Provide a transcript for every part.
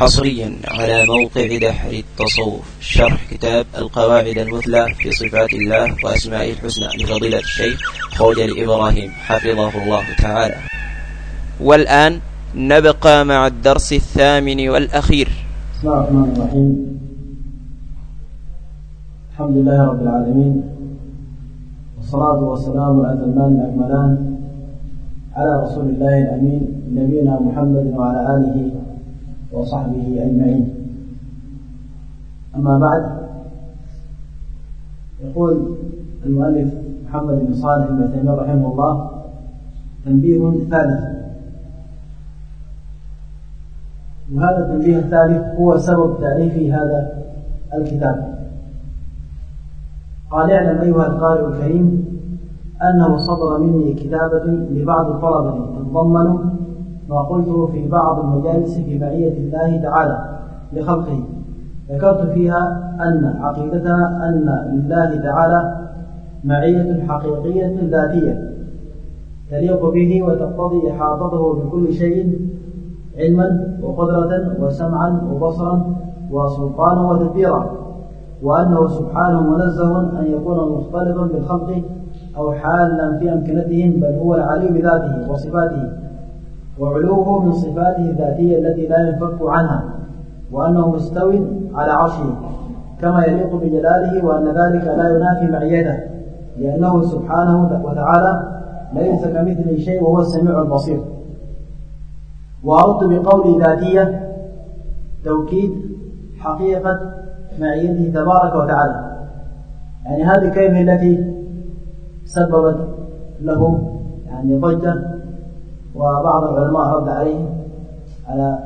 حصريا على موقع دحر التصوف. شرح كتاب القواعد المثلى في صفات الله وأسمائه الحسنى لفضيلة الشيخ خوجل إبراهيم حفظه الله تعالى. والآن نبقى مع الدرس الثامن والأخير. بسم الله الرحمن الرحيم. الحمد لله رب العالمين. والصلاة والسلام الأتمان الأكملان على رسول الله الأمين نبينا محمد وعلى آله وصحبه أجمعين. أما بعد يقول المؤلف محمد بن صالح بن تيمية رحمه الله تنبيه ثالث. وهذا التنبيه الثالث هو سبب تأليف هذا الكتاب. قال اعلم أيها القارئ الكريم أنه صدر مني كتابة لبعض الطلبة تتضمن ما قلته في بعض المجالس في معية الله تعالى لخلقه. ذكرت فيها أن عقيدتنا أن لله تعالى معية حقيقية ذاتية تليق به وتقتضي إحاطته بكل شيء علما وقدرة وسمعا وبصرا وسلطانا وتدبيرا وأنه سبحانه منزه أن يكون مختلطا بالخلق أو حالا في أمكنتهم بل هو العلي بذاته وصفاته. وعلوه من صفاته الذاتية التي لا ينفك عنها وأنه مستو على عرشه كما يليق بجلاله وأن ذلك لا ينافي معيته لأنه سبحانه وتعالى ليس كمثله شيء وهو السميع البصير. وأردت بقولي ذاتية توكيد حقيقة معيته تبارك وتعالى. يعني هذه الكلمة التي سببت له يعني ضجة وبعض العلماء رد عليه على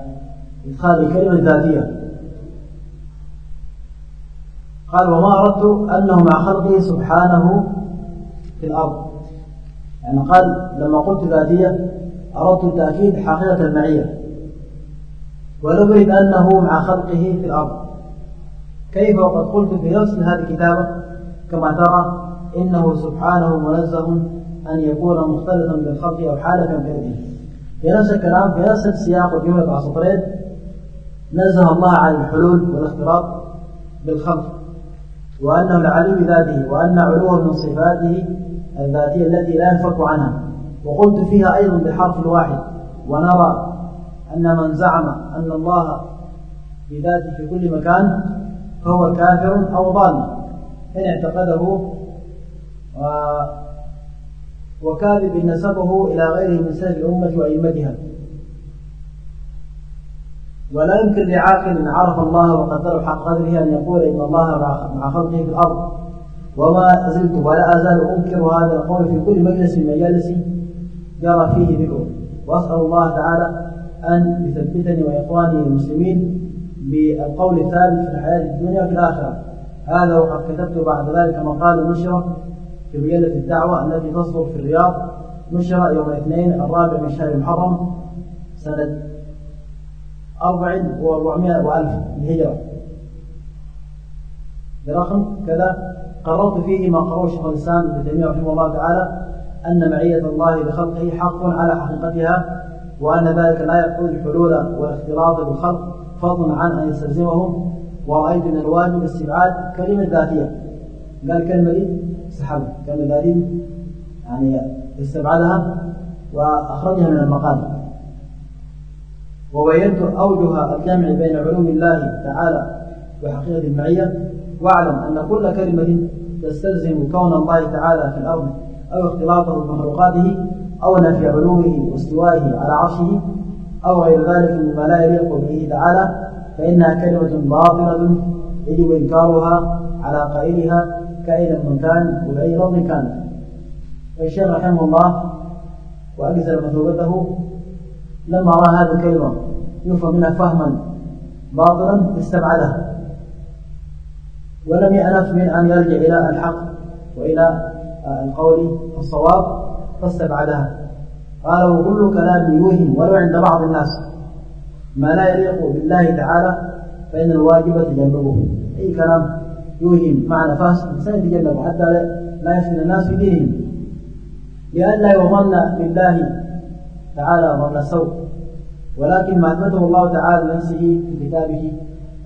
إدخال الكلمة الذاتية قال وما أردت أنه مع خلقه سبحانه في الأرض. يعني قال لما قلت ذاتية أردت التأكيد حقيقة المعية. ولم أرد أنه مع خلقه في الأرض. كيف وقد قلت في نفس هذه الكتابة؟ كما ترى إنه سبحانه منزه أن يكون مختلطا بالخلق أو حالة كمثله في نفس الكلام في نفس السياق والجملة على سطرين نزه الله عن الحلول والاختلاط بالخلق وأنه العلي بذاته وأن علوه من صفاته الذاتية التي لا ينفك عنها. وقلت فيها أيضا بالحرف الواحد ونرى أن من زعم أن الله بذاته في كل مكان فهو كافر أو ضال. إن اعتقده وكاذب نسبه إلى غيره من سلف الأمة وأئمتها. ولا يمكن لعاقل عرف الله وقدره حق قدره أن يقول إن الله مع خلقه في الأرض. وما زلت ولا أزال أنكر هذا القول في كل مجلس من مجالس جرى فيه ذكره. وأسأل الله تعالى أن يثبتني وإخواني المسلمين بالقول الثابت في الحياة الدنيا وفي الآخرة. هذا وقد كتبت بعد ذلك مقال نشر في مجلة الدعوة التي تصدر في الرياض نشر يوم الاثنين الرابع من شهر المحرم سنة أربع وأربعمائة وألف الهجرة برقم كذا قررت فيه ما قرره شيخ الإسلام ابن تيمية رحمه الله تعالى أن معية الله بخلقه حق على حقيقتها وأن ذلك لا يقتضي الحلول والاختلاط بالخلق فضلا عن أن يستلزمهم ورأيت من الواجب استبعاد كلمة ذاتية. قال كلمة دي سحبها كلمة ذاتية يعني استبعدها وأخرجها من المقال. وبينت أوجه الجمع بين علوم الله تعالى وحقيقة المعية واعلم أن كل كلمة تستلزم كون الله تعالى في الأرض أو اختلاطه بمخلوقاته أو نفي علومه واستوائه على عرشه أو غير ذلك مما لا يليق به تعالى فإنها كلمة باطلة يجب إنكارها على قائلها كائنا من كان وبأي لون كان. الشيخ رحمه الله وأجزل مثوبته لما رأى هذه الكلمة يفهم منها فهما باطلا استبعدها ولم يأنف من أن يرجع إلى الحق وإلى القول الصواب فاستبعدها قال وكل كلام يوهم ولو عند بعض الناس. ما لا يليق بالله تعالى فإن الواجب تجنبه. أي كلام؟ يوهم معنى فاسد الإنسان يتجنبه حتى لا يفتن الناس في دينهم لئلا يظن بالله تعالى ظن سوء. ولكن ما أثبته الله تعالى لنفسه في كتابه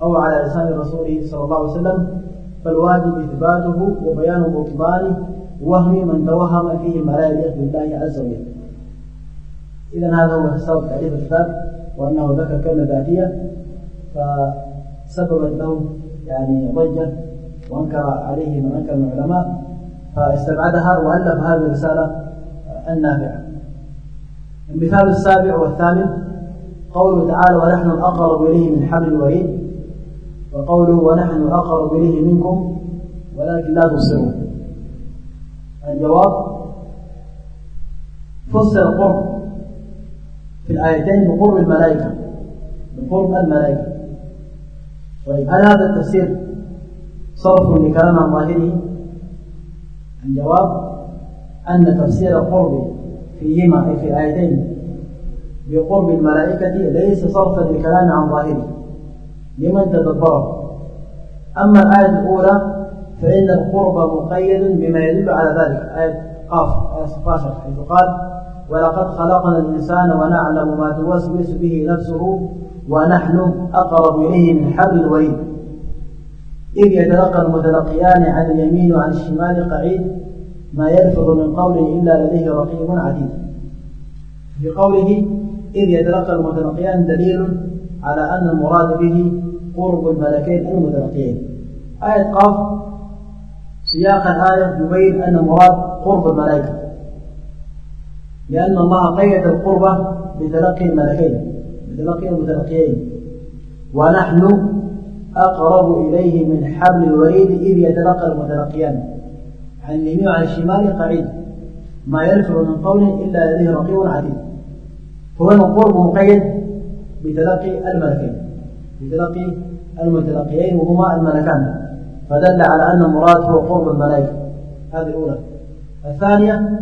أو على لسان رسوله صلى الله عليه وسلم فالواجب إثباته وبيان بطلان وهم من توهم فيه ما لا يليق بالله عز وجل. إذا هذا هو حساب تعريف الكتاب وأنه ذكر كلمة ذاتية فسببت له يعني ضجة وأنكر عليه من أنكر من العلماء فاستبعدها وألف هذه الرسالة النافعة. المثال السابع والثامن قوله تعالى ونحن أقرب إليه من حبل الوريد وقوله ونحن أقرب إليه منكم ولكن لا تبصرون الجواب فسر القرب في الآيتين بقرب الملائكة بقرب الملائكة. طيب هل هذا التفسير صرف لكلام عن ظاهره الجواب أن تفسير القرب فيهما أي في الآيتين بقرب الملائكة ليس صرفا لكلام عن ظاهره لمن تدبره أما الآية الأولى فإن القرب مقيد بما يدل على ذلك. آية قاف آية 16 حيث قال ولقد خلقنا الإنسان ونعلم ما توسوس به نفسه ونحن أقرب إليه من حبل الوريد. إذ يتلقى المتلقيان عن اليمين وعن الشمال قعيد ما يلفظ من قوله إلا لديه رقيب عتيد. في قوله إذ يتلقى المتلقيان دليل على أن المراد به قرب الملكين المتلقيين. آية قاف سياق الآية يبين أن المراد قرب الملائكة لأن الله قيد القربة بتلقي الملكين بتلقي المتلقيين. ونحن أقرب إليه من حبل الوريد إذ يتلقى المتلقيان. عن اليمين وعن الشمال قعيد ما يلفظ من قول إلا لديه رقيب عتيد. فهنا القرب مقيد بتلقي الملكين. بتلقي المتلقيين وهما الملكان. فدل على أن المراد هو قرب الملائكة. هذه الأولى. الثانية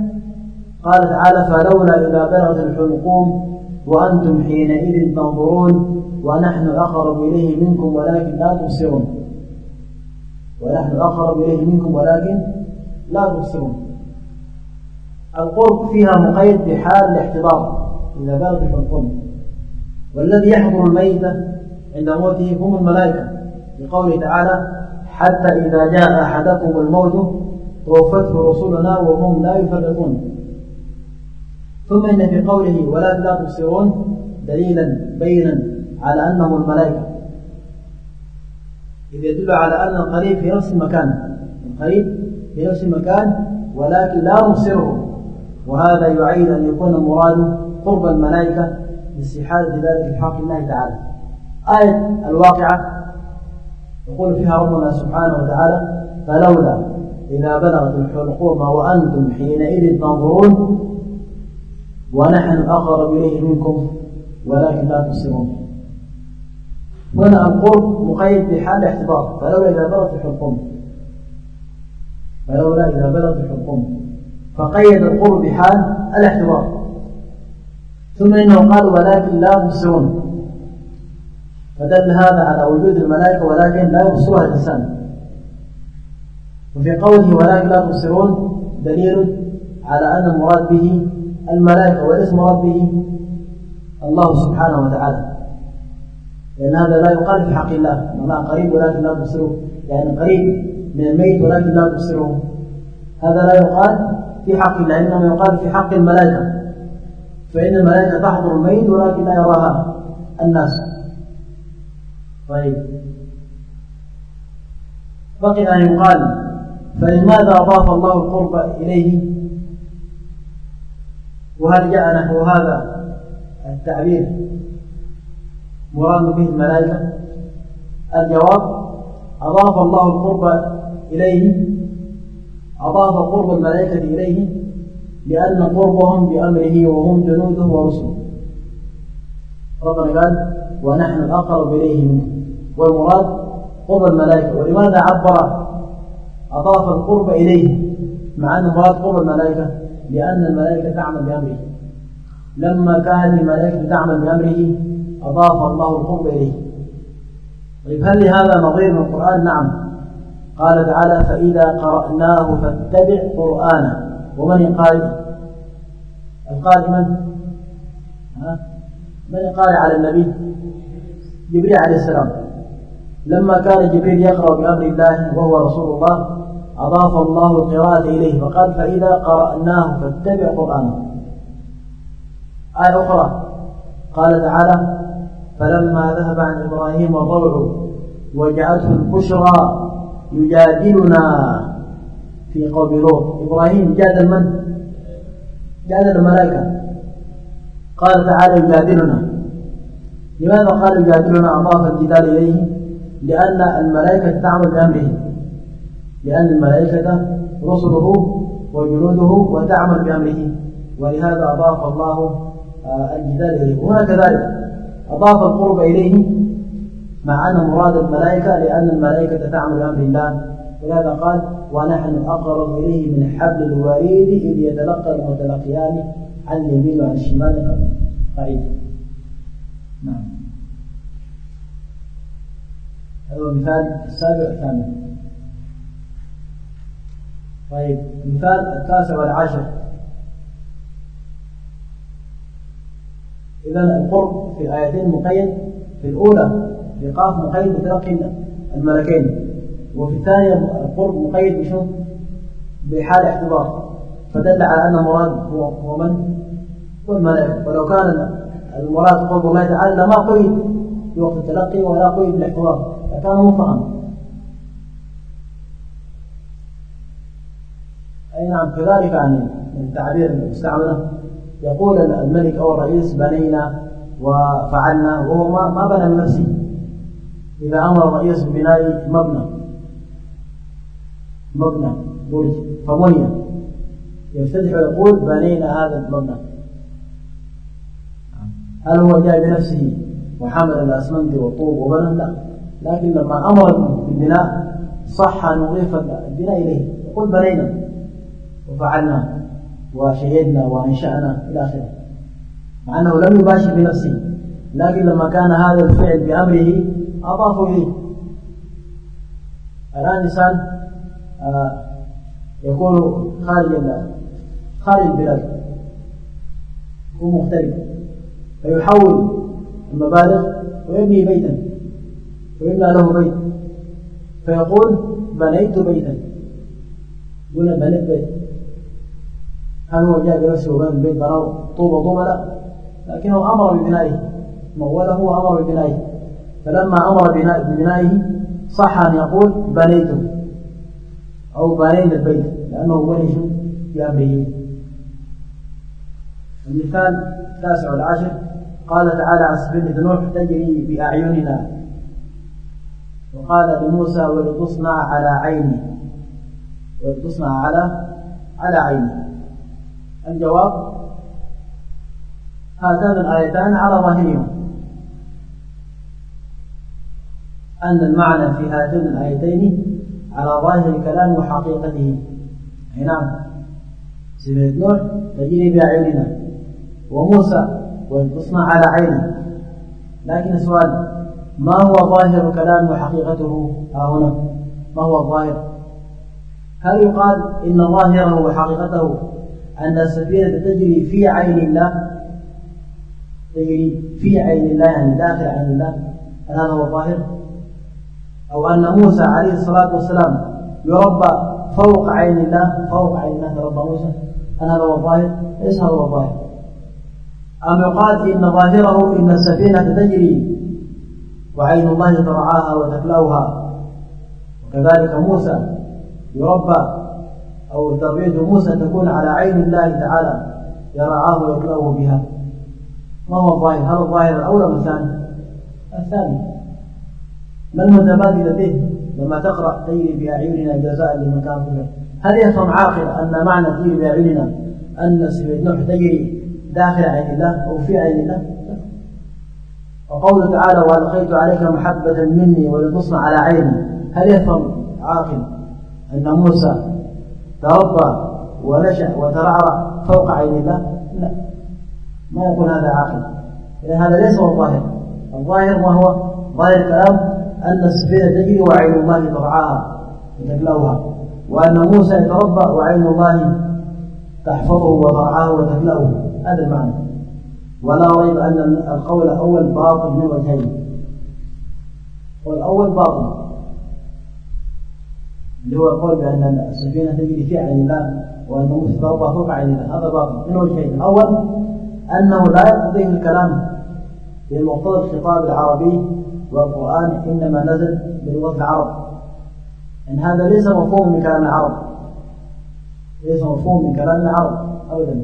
قال تعالى فلولا إذا بلغت الحلقوم وأنتم حينئذ تنظرون ونحن أقرب إليه منكم ولكن لا تبصرون. ونحن أقرب إليه منكم ولكن لا تبصرون. القرب فيها مقيد بحال الاحتضار. إذا بلغت الحلقوم والذي يحضر الميت عند موته هم الملائكة. لقوله تعالى حتى إذا جاء أحدكم الموت توفته رسلنا وهم لا يفرقون. ثم إن في قوله ولا لا تبصرون دليلا بينا على أنه الملائكة. إذ يدل على أن القريب في نفس المكان القريب في نفس المكان ولكن لا نبصره وهذا يعين أن يكون المراد قرب الملائكة لاستحالة ذلك في حق الله تعالى. آية الواقعة يقول فيها ربنا سبحانه وتعالى فلولا إذا بلغت الحلقوم وأنتم حينئذ تنظرون ونحن أقرب إليه منكم ولكن لا تبصرون. هنا القرب مقيد بحال الاحتضار فلولا إذا بلغت الحلقوم فلولا إذا بلغت الحلقوم فقيد القرب بحال الاحتضار ثم إنه قال ولكن لا تبصرون. فدل هذا على وجود الملائكة ولكن لا يبصرها الإنسان. وفي قوله ولكن لا تبصرون دليل على أن المراد به الملائكة وليس مراد به الله سبحانه وتعالى. لأن هذا لا يقال في حق الله إنما قريب ولكن لا تبصروه يعني قريب من الميت ولكن لا تبصروه هذا لا يقال في حق الله إنما يقال في حق الملائكة. فإن الملائكة تحضر الميت ولكن لا يراها الناس. طيب. بقي أن يقال فلماذا أضاف الله القرب إليه؟ وهل جاء نحو هذا التعبير. مراد به الملائكة. الجواب أضاف الله القرب إليه. أضاف قرب الملائكة إليه لأن قربهم بأمره وهم جنوده ورسله ربنا قال ونحن أقرب إليه منكم والمراد قرب الملائكة. ولماذا عبر أضاف القرب إليه؟ مع أن المراد قرب الملائكة. لأن الملائكة تعمل بأمره لما كان الملائكة تعمل بأمره أضاف الله القرب إليه طيب هل لهذا نظير من القرآن؟ نعم قال تعالى فإذا قرأناه فاتبع قرآنا ومن القارئ؟ القارئ من؟ ها؟ من قال على النبي جبريل عليه السلام لما كان جبريل يقرأ بأمر الله وهو رسول الله أضاف الله القراءة إليه. فقال فإذا قرأناه فاتبع قرآنه. آية أخرى. قال تعالى فلما ذهب عن إبراهيم الضوع وجعلته البشرى يجادلنا في قوم لوط إبراهيم جادل من؟ جادل الملائكة. قال تعالى يجادلنا. لماذا قال يجادلنا؟ أضاف الجدال إليه؟ لأن الملائكة تعمل بأمره لأن الملائكة رسله وجنوده وتعمل بأمره. ولهذا أضاف الله آه، الجدال إليه. وهنا كذلك أضاف القرب إليه مع أن مراد الملائكة لأن الملائكة تعمل بأمر الله. ولهذا قال ونحن أقرب إليه من حبل الوريد إذ يتلقى المتلقيان عن اليمين وعن الشمال قريب. نعم. هذا هو المثال السابع الثامن طيب المثال التاسع والعاشر إذا القرب في الآيتين مقيد. في الأولى لقاف مقيد بتلقي الملكين وفي الثانية القرب مقيد بشو؟ بحال اعتبار فدل على أن المراد هو من؟ هو الملائكة ولو كان المراد قرب الله تعالى لما قيد في وقت التلقي ولا قيد بالاعتبار فكان مفهم أي نعم كذلك من التعبير المستعملة يقول الملك أو الرئيس بنينا وفعلنا. وهو ما, بنى بنفسه إذا أمر الرئيس ببناء مبنى. مبنى. برج فبني. يفتتح ويقول بنينا هذا المبنى. هل هو جاء بنفسه وحمل الأسمنت والطوب وبنى؟ لا. لكن لما أمر بالبناء صح أن نضيف البناء إليه. يقول بنينا. وفعلنا وشهدنا وأنشأنا إلى آخره. مع أنه لم يباشر بنفسه لكن لما كان هذا الفعل بأمره أضافوا إليه. الآن إنسان آه، يكون خارج خارج البلاد يكون مغترب فيحول المبالغ ويبني بيتا ويبنى له بيت. فيقول بنيت بيتا. يقول بنيت بيت. هل هو جاء بنفسه وبنى البيت؟ بناه طوبة طوبة لا. لكنه أمر ببنائه. موله وأمر ببنائه. فلما أمر ببنائه صح أن يقول بنيته أو بنينا البيت. لأنه بني شو؟ بأمره المثال التاسع والعاشر. قال تعالى عن سفينة نوح تجري بأعيننا. وقال لموسى ولتصنع على عيني. ولتصنع على على عيني. الجواب؟ هاتان الآيتان على ظاهرهما. أن المعنى في هاتين الآيتين على ظاهر الكلام وحقيقته. أي نعم. سفينة نوح تجري بأعيننا وموسى وتصنع على عينه. لكن السؤال ما هو ظاهر كلام وحقيقته؟ ها هنا. ما هو الظاهر؟ هل يقال إن ظاهره وحقيقته؟ أن السفينة تجري في عين الله تجري في عين الله يعني داخل عين الله هل هذا هو الظاهر أو أن موسى عليه الصلاة والسلام يربى فوق عين الله فوق عين الله تربى موسى هل هذا هو الظاهر؟ ليس هذا هو الظاهر أم يقال إن ظاهره إن السفينة تجري وعين الله ترعاها وتكلأها. وكذلك موسى يربى أو تربية موسى تكون على عين الله تعالى يرعاه ويكلأه بها. ما هو الظاهر؟ هل الظاهر الأول أم الثاني؟ الثاني. ما المتبادل به لما تقرأ تجري بأعيننا جزاء لمن كان كفر هل يفهم عاقل أن معنى تجري بأعيننا أن سيدنا نوح تجري داخل عين الله أو في عين الله؟ وقوله تعالى وألقيت عليك محبة مني ولتصنع على عيني هل يفهم عاقل أن موسى تربى ونشأ وترعرع فوق عين الله؟ لا. ما يكون هذا عاقل. إذا هذا ليس هو الظاهر. الظاهر ما هو؟ ظاهر الكلام أن السفينة تجري وعين الله ترعاها وتكلأها وأن موسى يتربى وعين الله تحفظه وترعاه وتكلأه هذا المعنى. ولا ريب أن القول الأول باطل من وجهين. والأول باطل. اللي هو القول بأن السفينة تجري في عين الله وأن موسى تربى فوق عين الله. هذا باطل. من وجهين الأول أنه لا يقتضيه الكلام بمقتضى الخطاب العربي والقرآن إنما نزل بلغة العرب. إن هذا ليس مفهوم من كلام العرب. ليس مفهوم من كلام العرب. أبدا.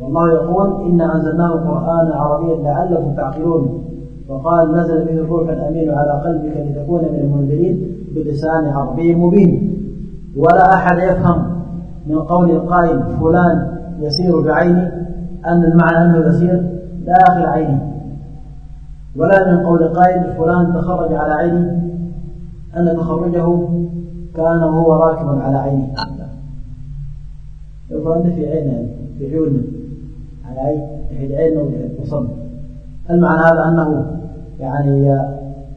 والله يقول إنا أنزلناه قرآنا عربيا لعلكم تعقلون. وقال نزل به الروح الأمين على قلبك لتكون من المنذرين. بلسان عربي مبين. ولا أحد يفهم من قول القائل فلان يسير بعينه أن المعنى أنه يسير داخل عينه ولا من قول قائل فلان تخرج على عينه أن تخرجه كان وهو راكبا على عينه يقول أنت في عينه في عيونه على عين في عينه وصل هل معنى هذا أنه يعني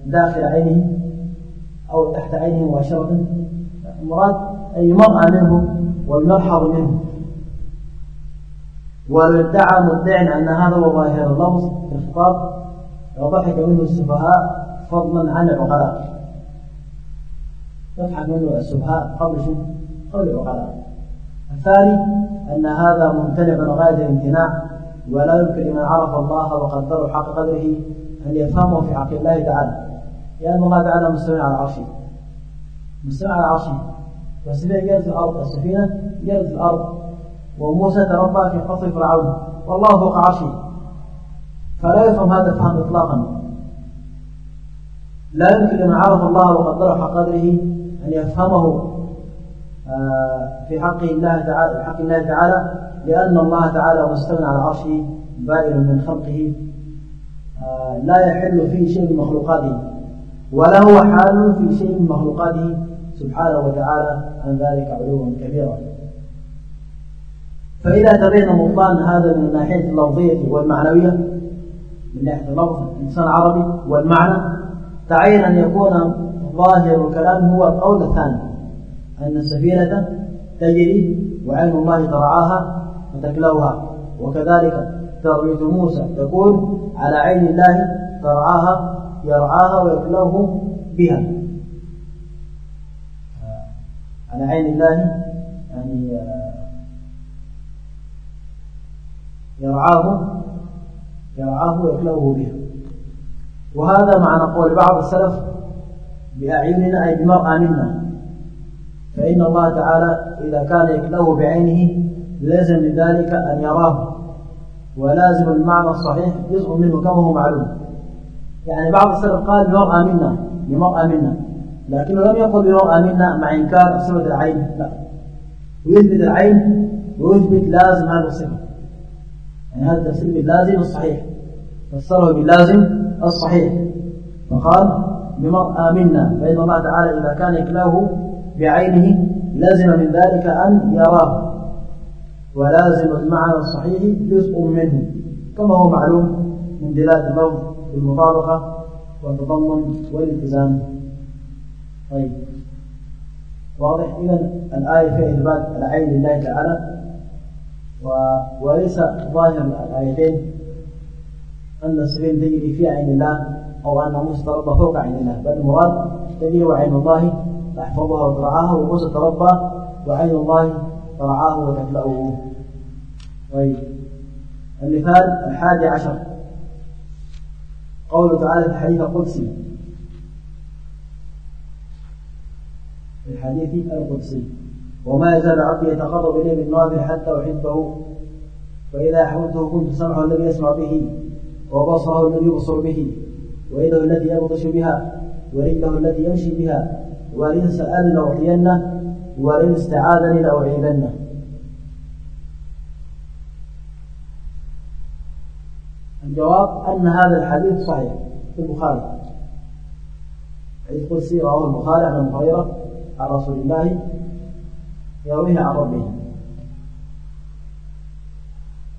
داخل عينه أو تحت عينه مباشرة المراد أن يمرأ منه ويمرحض منه. ولو ادعى مدع أن هذا هو ظاهر اللفظ في الخطاب. وضحك منه السفهاء فضلا عن العقلاء. يضحك منه السفهاء قبل شو؟ قبل العقلاء. الثاني أن هذا ممتنع من غاية الامتناع ولا يمكن لمن عرف الله وقدره حق قدره أن يفهمه في حق الله تعالى. لأن الله تعالى مستوى على عرشه مستوى على عرشه والسفينة جالس في الأرض. السفينة في الأرض. وموسى تربى في قصر فرعون. والله فوق عرشه فلا يفهم هذا الفهم إطلاقا. لا يمكن لمن عرف الله وقدره حق قدره أن يفهمه آه، في حق الله تعالى في حق الله تعالى. لأن الله تعالى مستغنى على عرشه بائن من خلقه آه، لا يحل فيه شيء من مخلوقاته. ولا هو حال في شيء من مخلوقاته سبحانه وتعالى عن ذلك علوا كبيرا. فإذا تبين بطلان هذا من الناحية اللفظية والمعنوية من ناحية اللفظ الإنسان العربي والمعنى تعين أن يكون ظاهر الكلام هو القول الثاني أن السفينة تجري وعين الله ترعاها وتكلوها. وكذلك تربية موسى تكون على عين الله ترعاها يرعاها ويكلوه بها. على عين الله يعني يرعاه يرعاه ويكلوه بها. وهذا معنى قول بعض السلف بأعيننا أي بمرأى منا فإن الله تعالى إذا كان يكلوه بعينه لازم لذلك أن يراه. ولازم المعنى الصحيح جزء منه كما هو معلوم. يعني بعض السلف قال بمرأى منا بمرأى منا لكنه لم يقل بمرأى منا مع إنكار صفة العين لا. ويثبت العين ويثبت لازم هذا الصفة. يعني هذا التفسير باللازم الصحيح. فسره باللازم الصحيح. فقال بمرأى منا فإن الله تعالى إذا كان يكلاه بعينه لزم من ذلك أن يراه. ولازم المعنى الصحيح جزء منه. كما هو معلوم من دلالة اللفظ بالمطابقة والتضمن والالتزام. طيب. واضح إذا الآية في إثبات العين لله تعالى. وليس ظاهر الآيتين. أن السفينة تجري في عين الله أو أن موسى تربى فوق عين الله. بل المراد تجري وعين الله تحفظها وترعاها وموسى تربى وعين الله ترعاه وتكلأه طيب. المثال الحادي عشر. قوله تعالى في الحديث القدسي. في الحديث القدسي. وما يزال عبدي يتقرب إليه بالنوافل حتى أحبه. فإذا أحببته كنت سمعه الذي يسمع به وبصره الذي يبصر به. ويده التي يبطش بها ورجله التي يمشي بها. وإن سأل لأعطينه وإن استعاذني لأعيذنه الجواب أن هذا الحديث صحيح في البخاري. حديث قدسي رواه البخاري عن أبي هريرة عن رسول الله يرويه عن ربه.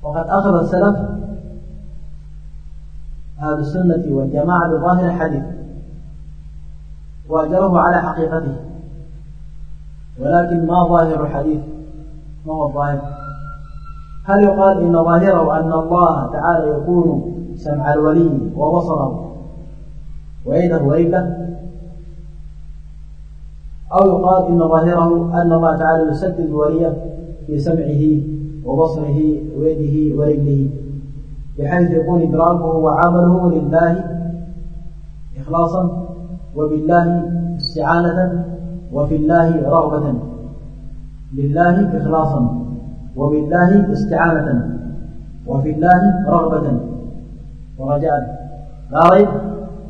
وقد أخذ السلف أهل السنة والجماعة بظاهر الحديث وأجره على حقيقته ولكن ما ظاهر الحديث ما هو الظاهر؟ هل يقال إن ظاهره أن الله تعالى يكون سمع الولي وبصره ويده ورجله أو يقال إن ظاهره أن الله تعالى يسدد وليه في سمعه وبصره ويده ورجله بحيث يكون إدراكه وعمله لله إخلاصا وبالله استعانة وفي الله رغبة لله إخلاصا. وبالله استعانة وفي الله رغبة. ورجاء لا ريب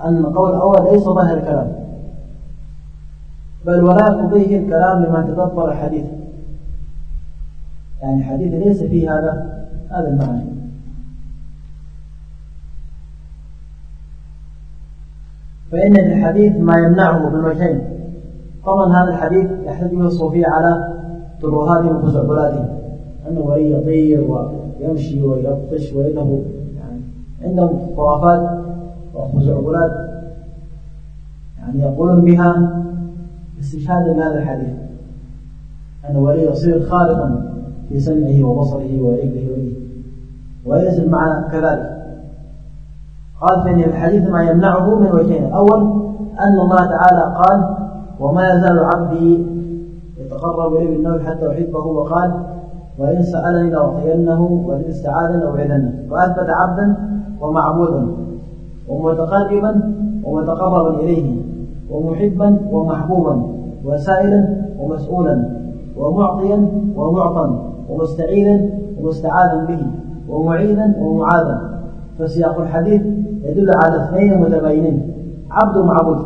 أن القول الأول ليس ظاهر الكلام بل ولا يقضيه الكلام لمن تدبر الحديث. يعني الحديث ليس فيه هذا هذا المعنى. فإن الحديث ما يمنعه بالوجهين طبعا هذا الحديث يحتج به الصوفية على ترهاتهم وخزعبلاتهم أنه يطير ويمشي ويلطش ويده يعني عندهم خرافات وخزعبلات. يعني يقولون بها استشهادا بهذا الحديث. أن ولي يصير خالقا في سمعه وبصره ورجله ويده وليس المعنى كذلك. قال فإن الحديث ما يمنعه من وجهين. الأول أن الله تعالى قال وما يزال عبدي يتقرب إليه بالنوم حتى أحبه. وقال وإن سألني لأعطينه وإن استعاذ لأعيذنه فأثبت عبدا ومعبودا ومتقربا ومتقربا إليه ومحبا ومحبوبا وسائلا ومسؤولا ومعطيا ومعطا ومستعينا ومستعاذا به ومعينا ومعاذا. فسياق الحديث يدل على اثنين متباينين عبد ومعبود.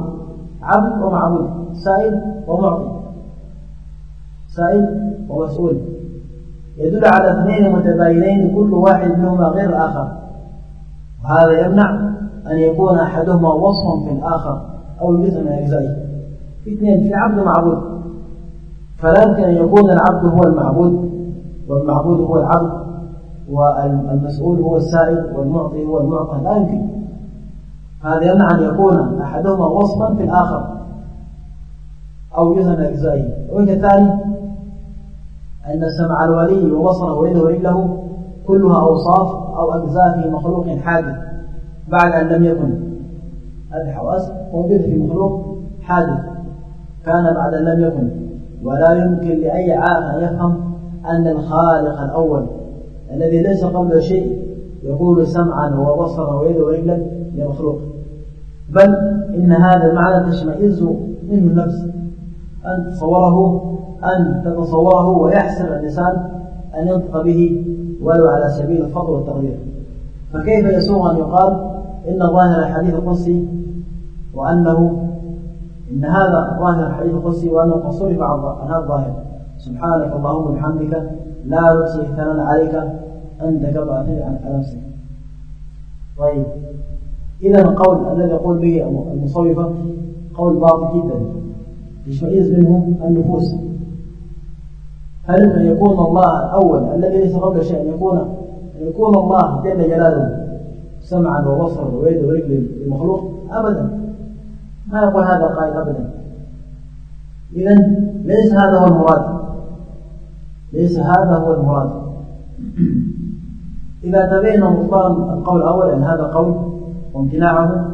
عبد ومعبود سائل ومعطي. سائل ومسؤول. يدل على اثنين متباينين كل واحد منهما غير الآخر وهذا يمنع أن يكون أحدهما وصفا في الآخر أو جزء من في اثنين في عبد ومعبود. فلا يمكن أن يكون العبد هو المعبود والمعبود هو العبد والمسؤول هو السائل والمعطي هو المعطى لا يمكن. هذا يمنع أن يكون أحدهما وصفا في الآخر أو جزء من أجزائه الوجه الثاني أن سمع الولي وبصره ويده ورجله كلها أوصاف أو أجزاء في مخلوق حادث بعد أن لم يكن. هذه حواس. موجودة في مخلوق حادث كان بعد أن لم يكن. ولا يمكن لأي عاقل أن يفهم أن الخالق الأول الذي ليس قبل شيء يقول سمعا وبصرا ويدا ورجلا لمخلوق. بل إن هذا المعنى تشمئز منه النفس. أن تصوره أن تتصوره ويحسن الإنسان أن ينطق به ولو على سبيل الفضل والتغيير فكيف يسوغ أن يقال إن ظاهر الحديث القدسي وأنه إن هذا ظاهر الحديث القدسي وأنه قد صرف عن هذا الظاهر. سبحانك اللهم وبحمدك لا نحصي ثناء عليك أنت أثني على نفسك طيب إذا القول الذي يقول به المصوفة قول باطل جدا. يشمئز منه النفوس. هل أن يكون الله الأول الذي ليس قبل شيء أن يكون؟ أن يكون الله جل جلاله سمعا وبصرا ويد ورجل للمخلوق؟ أبدا. ما يقول هذا القائل أبدا؟ إذا ليس هذا هو المراد. ليس هذا هو المراد. إذا تبين بطلان القول الأول أن هذا قول وامتناعه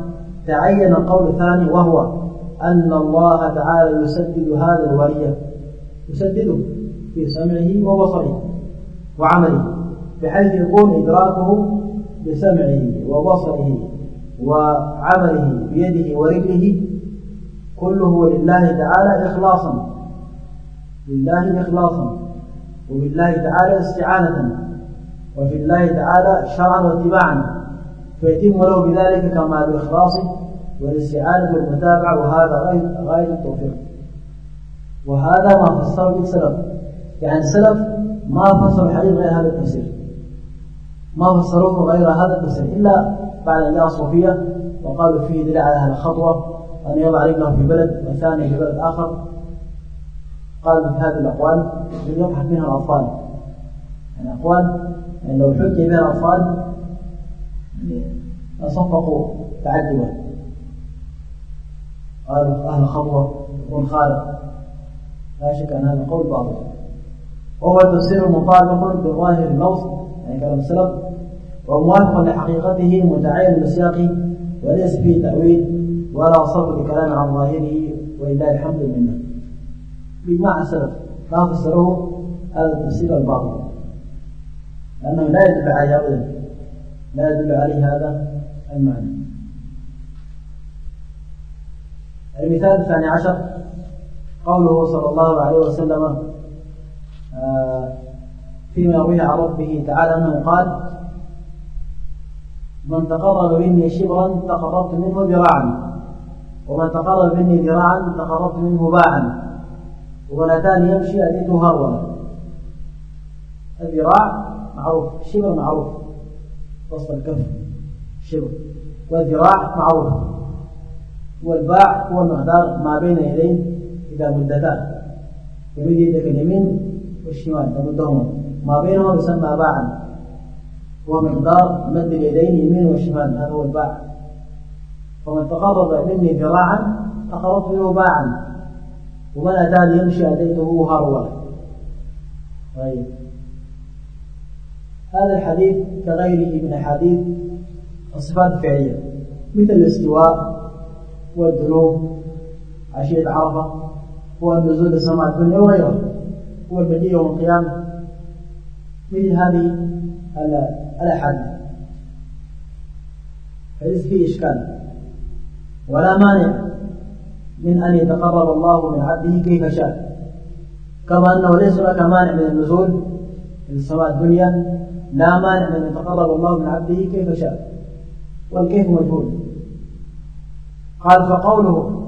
تعين القول الثاني وهو أن الله تعالى يسدد هذا الولي يسدده. في سمعه وبصره وعمله بحيث يكون إدراكه بسمعه وبصره وعمله بيده ورجله كله لله تعالى إخلاصا لله إخلاصا وبالله تعالى استعانة وفي الله تعالى شرعا واتباعا فيتم له بذلك كمال الإخلاص والاستعانة والمتابعة وهذا غاية غاية التوفيق. وهذا ما فسره السلف يعني السلف ما فسروا الحديث غير هذا التفسير. ما فسروه غير هذا التفسير إلا بعد أن جاء الصوفية وقالوا فيه دليل على هذه الخطوة أن يضع رجله في بلد والثاني في بلد آخر. قال في هذه الأقوال يضحك منها الأطفال. يعني أقوال يعني لو حكي بها الأطفال يعني لصفقوا تعجبا قالوا أهل خطوة يكون خالق. لا شك أن هذا قول باطل. وهو تفسير مطابق بظاهر اللفظ يعني كلام السلف وموافق لحقيقته متعين بسياقه وليس فيه تأويل ولا صرف بكلام عن ظاهره ولله الحمد منه بإجماع السلف لا تفسره هذا التفسير الباطل. لأنه لا يدل عليه أبدا لا يدل عليه هذا المعنى. المثال الثاني عشر قوله صلى الله عليه وسلم فيما يرويه عن ربه تعالى أنه قال من تقرب مني شبرا تقربت منه ذراعا ومن تقرب مني ذراعا تقربت منه باعا ومن أتاني يمشي أتيته هرولا الذراع معروف الشبر معروف وسط الكف شبر والذراع معروف والباع هو المقدار ما بين يدين إذا مدتان يمد يدك اليمين والشمال تمدهما ما بينهما يسمى باعا. هو مقدار مد اليدين اليمين والشمال هذا هو الباع. فمن تقرب مني ذراعا تقربت منه باعا. ومن أتاني يمشي أتيته هرولا طيب. هذا الحديث كغيره من أحاديث الصفات الفعلية مثل الاستواء والذنوب عشية عرفة هو النزول لسماء الدنيا وغيره هو المجيء يوم القيامة مثل هذه الأحاديث؟ فليس فيه إشكال. ولا مانع من أن يتقرب الله من عبده كيف شاء. كما أنه ليس هناك مانع من النزول إلى السماء الدنيا لا مانع من أن يتقرب الله من عبده كيف شاء. والكيف مجهول. قال فقوله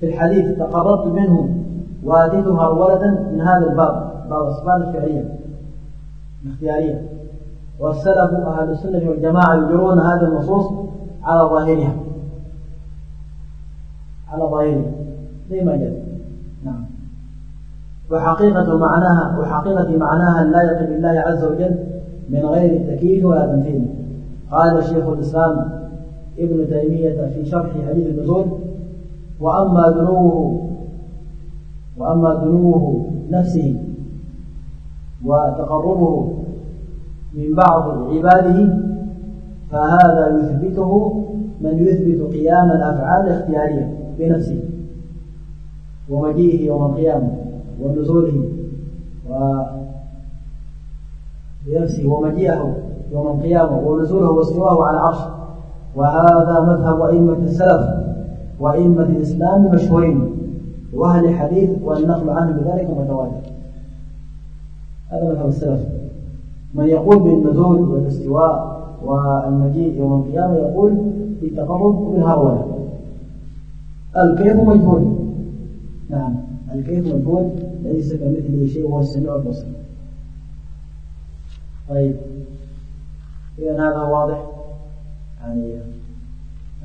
في الحديث تقربت منه واتيتها ولدا من هذا الباب باب الصفات الفعلية الاختيارية. والسلف أهل السنة والجماعة يجرون هذه النصوص على ظاهرها. على ظاهرها. زي ما جاء. نعم. وحقيقة معناها وحقيقة معناها اللائق بالله عز وجل من غير التكييف ولا تمثيل قال شيخ الإسلام ابن تيمية في شرح حديث النزول وأما دنوه وأما دنوه نفسه وتقربه من بعض عباده فهذا يثبته من يثبت قيام الأفعال الاختيارية بنفسه ومجيئه يوم القيامة ونزوله بنفسه ومجيئه يوم القيامة ونزوله واستواه على العرش. وهذا مذهب أئمة السلف وأئمة الإسلام مشهورين. وأهل الحديث والنقل عنهم بذلك متواتر. هذا مذهب السلف. من يقول بالنزول والاستواء والمجيء يوم القيامة يقول بالتقرب بالهرولة الكيف مجهول. نعم الكيف مجهول. ليس كمثله شيء وهو السميع البصير. طيب. إذا هذا واضح. يعني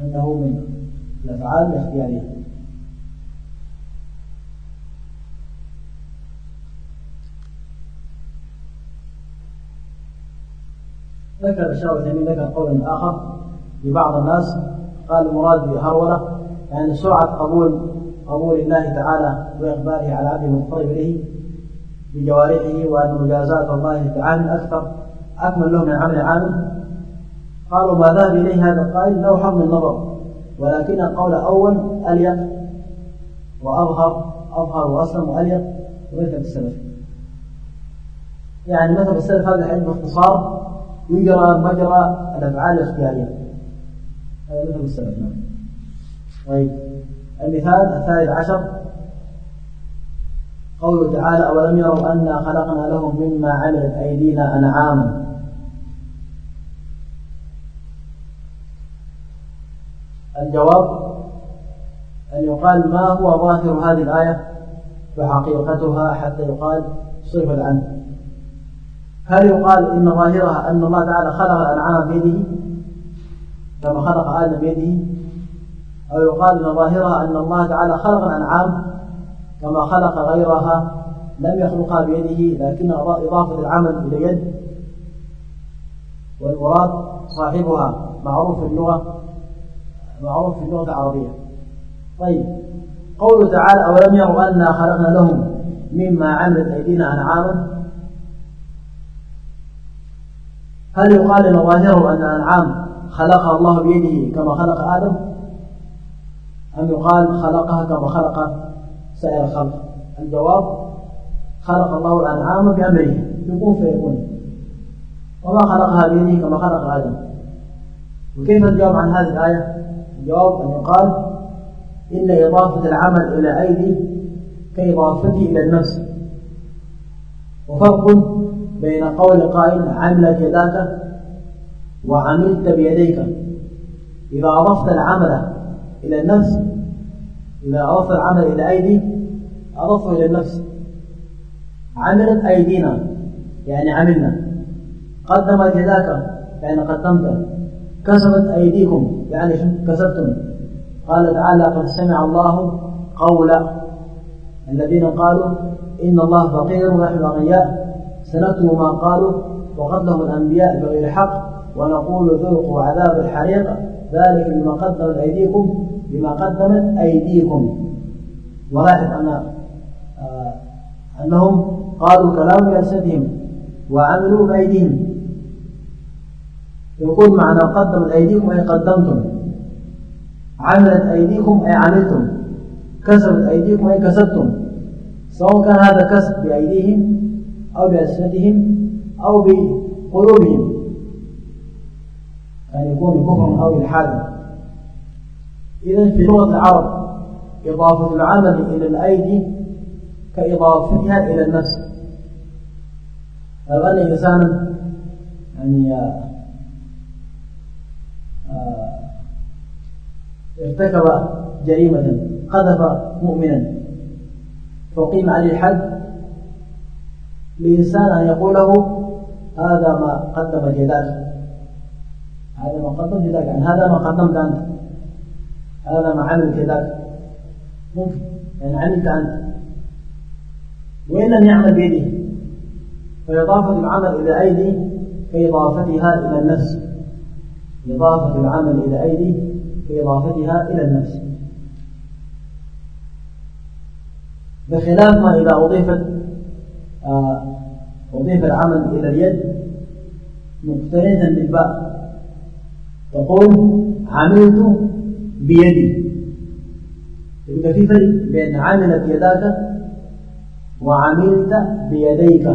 أنه من الأفعال الاختيارية. ذكر الشيخ العثيمين ذكر قولا آخر لبعض الناس قال المراد بهرولة يعني سرعة قبول قبول الله تعالى وإقباله على عبده المضطرب إليه بجوارحه وأن مجازات الله تعالى أكثر. أكمل له من عمل عامل قالوا ما ذهب إليه هذا القائل؟ له حكم النظر. ولكن القول الأول أليق وأظهر أظهر وأسلم وأليق ومثل السلف. يعني مثل السلف هذا الحديث باختصار يجرى مجرى الأفعال الاختيارية هذا مثل السلف نعم طيب. المثال الثالث عشر. قوله تعالى أولم يروا أنا خلقنا لهم مما عملت أيدينا أنعاما الجواب أن يقال ما هو ظاهر هذه الآية وحقيقتها حتى يقال صرف عنه هل يقال إن ظاهرها أن الله تعالى خلق الأنعام بيده؟ كما خلق آدم بيده. أو يقال إن ظاهرها أن الله تعالى خلق الأنعام كما خلق غيرها لم يخلقها بيده لكن إضافة العمل إلى يد. والمراد صاحبها معروف في اللغة معروف في اللغة العربية. طيب قوله تعالى أولم يروا أنا خلقنا لهم مما عملت أيدينا أنعاما؟ هل يقال ظاهره أن الأنعام خلقها الله بيده كما خلق آدم؟ أم يقال خلقها كما خلق سائر الخلق؟ الجواب خلق الله الأنعام بأمره. يكون فيكون. وما خلقها بيده كما خلق آدم. وكيف الجواب عن هذه الآية؟ الجواب أن يقال إن إضافة العمل إلى أيدي كإضافته إلى النفس. وفرق بين قول قائل عملت يداك وعملت بيديك. إذا أضفت العمل إلى النفس إذا أضفت العمل إلى أيدي أضفته إلى النفس. عملت أيدينا يعني عملنا. قدمت يداك يعني قدمت. كسبت أيديكم يعني كسبتم. قال تعالى قد سمع الله قول الذين قالوا إن الله فقير ونحن أغنياء سنكتب ما قالوا وقتلهم الأنبياء بغير حق ونقول ذوقوا عذاب الحريق. ذلك بما قدمت أيديكم بما قدمت أيديكم. ولاحظ أن آه أنهم قالوا كلام بألسنتهم وعملوا بأيديهم. يقول معنى قدمت أيديكم أي قدمتم. عملت أيديكم أي عملتم. كسبت أيديكم أي كسبتم. سواء كان هذا كسب بأيديهم أو بألسنتهم أو بقلوبهم. أن يكون كفر أو إلحاد إذا في لغة العرب إضافة العمل إلى الأيدي كإضافتها إلى النفس. لو أن إنسانا يعني آه، ارتكب جريمة قذف مؤمنا فأقيم عليه الحد. لإنسان أن يقول له هذا ما قدم يداك هذا ما قدمت يداك يعني هذا ما قدمت أنت. هذا ما عملت يداك ممكن يعني عملت أنت. وإن لم يعمل بيده فإضافة العمل إلى أيدي كإضافتها إلى النفس. إضافة العمل إلى أيدي كإضافتها إلى النفس. بخلاف ما إذا أضيفت أضيف العمل إلى اليد؟ مقترنة بالباء. تقول عملت بيدي. يبقى في فرق بين عملت يداك وعملت بيديك.